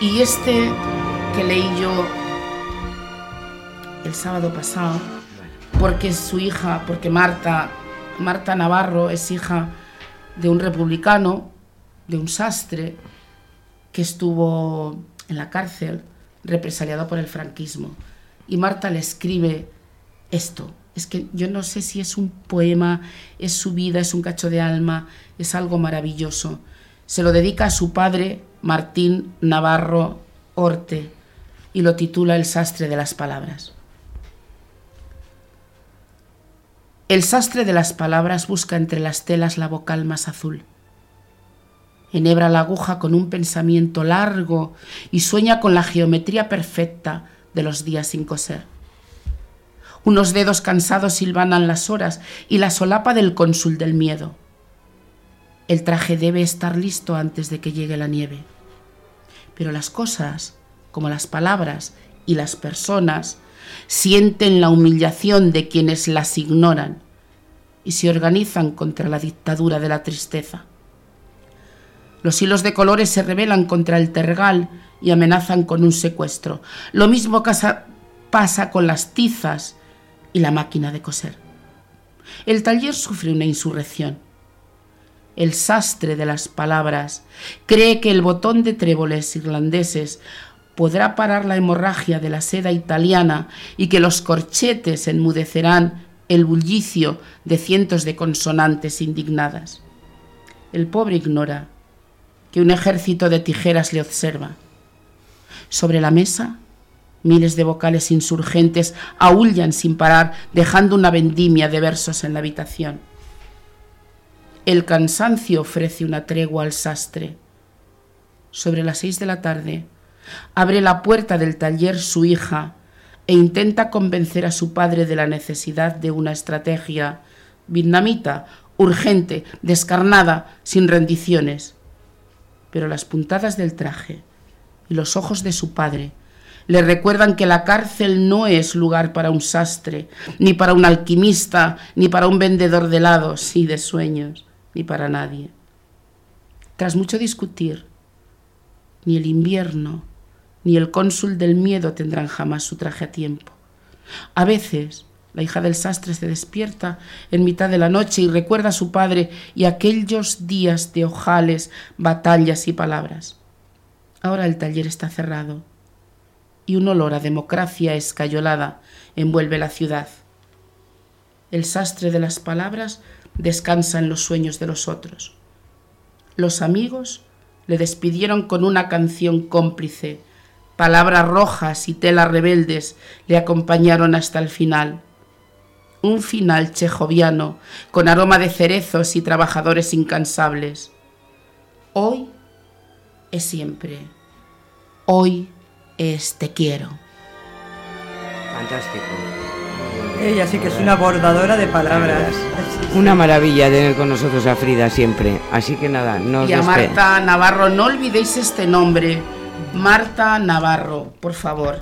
Speaker 6: Y este que leí yo el sábado pasado, porque su hija, porque Marta, Marta Navarro es hija de un republicano, de un sastre, que estuvo en la cárcel represaliado por el franquismo. Y Marta le escribe esto. Es que yo no sé si es un poema, es su vida, es un cacho de alma, es algo maravilloso. Se lo dedica a su padre, Martín Navarro Orte, y lo titula El sastre de las palabras. El sastre de las palabras busca entre las telas la vocal más azul. Enhebra la aguja con un pensamiento largo y sueña con la geometría perfecta de los días sin coser. Unos dedos cansados silvanan las horas y la solapa del cónsul del miedo. El traje debe estar listo antes de que llegue la nieve. Pero las cosas, como las palabras y las personas, sienten la humillación de quienes las ignoran y se organizan contra la dictadura de la tristeza. Los hilos de colores se rebelan contra el tergal y amenazan con un secuestro. Lo mismo pasa con las tizas y la máquina de coser. El taller sufre una insurrección. El sastre de las palabras cree que el botón de tréboles irlandeses podrá parar la hemorragia de la seda italiana y que los corchetes enmudecerán el bullicio de cientos de consonantes indignadas. El pobre ignora que un ejército de tijeras le observa. Sobre la mesa, miles de vocales insurgentes aúllan sin parar, dejando una vendimia de versos en la habitación. El cansancio ofrece una tregua al sastre. Sobre las seis de la tarde, abre la puerta del taller su hija e intenta convencer a su padre de la necesidad de una estrategia vietnamita, urgente, descarnada, sin rendiciones. Pero las puntadas del traje y los ojos de su padre le recuerdan que la cárcel no es lugar para un sastre, ni para un alquimista, ni para un vendedor de helados y de sueños, ni para nadie. Tras mucho discutir, ni el invierno, ni el cónsul del miedo tendrán jamás su traje a tiempo. A veces, la hija del sastre se despierta en mitad de la noche y recuerda a su padre y aquellos días de ojales, batallas y palabras. Ahora el taller está cerrado y un olor a democracia escayolada envuelve la ciudad. El sastre de las palabras descansa en los sueños de los otros. Los amigos le despidieron con una canción cómplice. Palabras rojas y telas rebeldes le acompañaron hasta el final. Un final chejoviano con aroma de cerezos y trabajadores incansables. Hoy es siempre. Hoy es te quiero.
Speaker 5: Fantástico.
Speaker 8: Ella sí que es una bordadora de palabras.
Speaker 5: Una maravilla tener con nosotros a Frida siempre. Así que nada, nos
Speaker 6: Y a Marta Navarro, no olvidéis este nombre. Marta Navarro, por favor.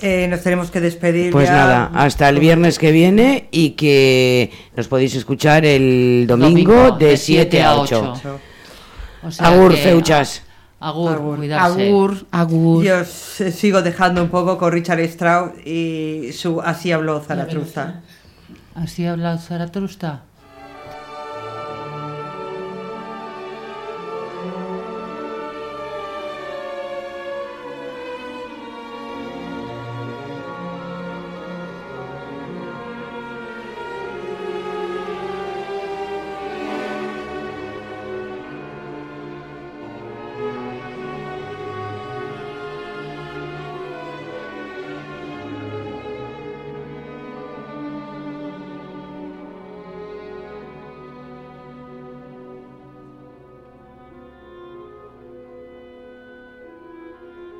Speaker 8: Eh, nos tenemos que despedir.
Speaker 5: Pues
Speaker 8: ya.
Speaker 5: nada, hasta el viernes que viene y que nos podéis escuchar el domingo,
Speaker 7: Domingo,
Speaker 5: de
Speaker 7: de
Speaker 5: 7 a 8.
Speaker 7: O sea
Speaker 5: Agur,
Speaker 7: que-
Speaker 5: feuchas.
Speaker 7: Agur, cuidarse.
Speaker 6: Agur, agur.
Speaker 8: Yo sigo dejando un poco con Richard Strauss y su Así habló Zaratustra.
Speaker 7: Así habla Zaratustra.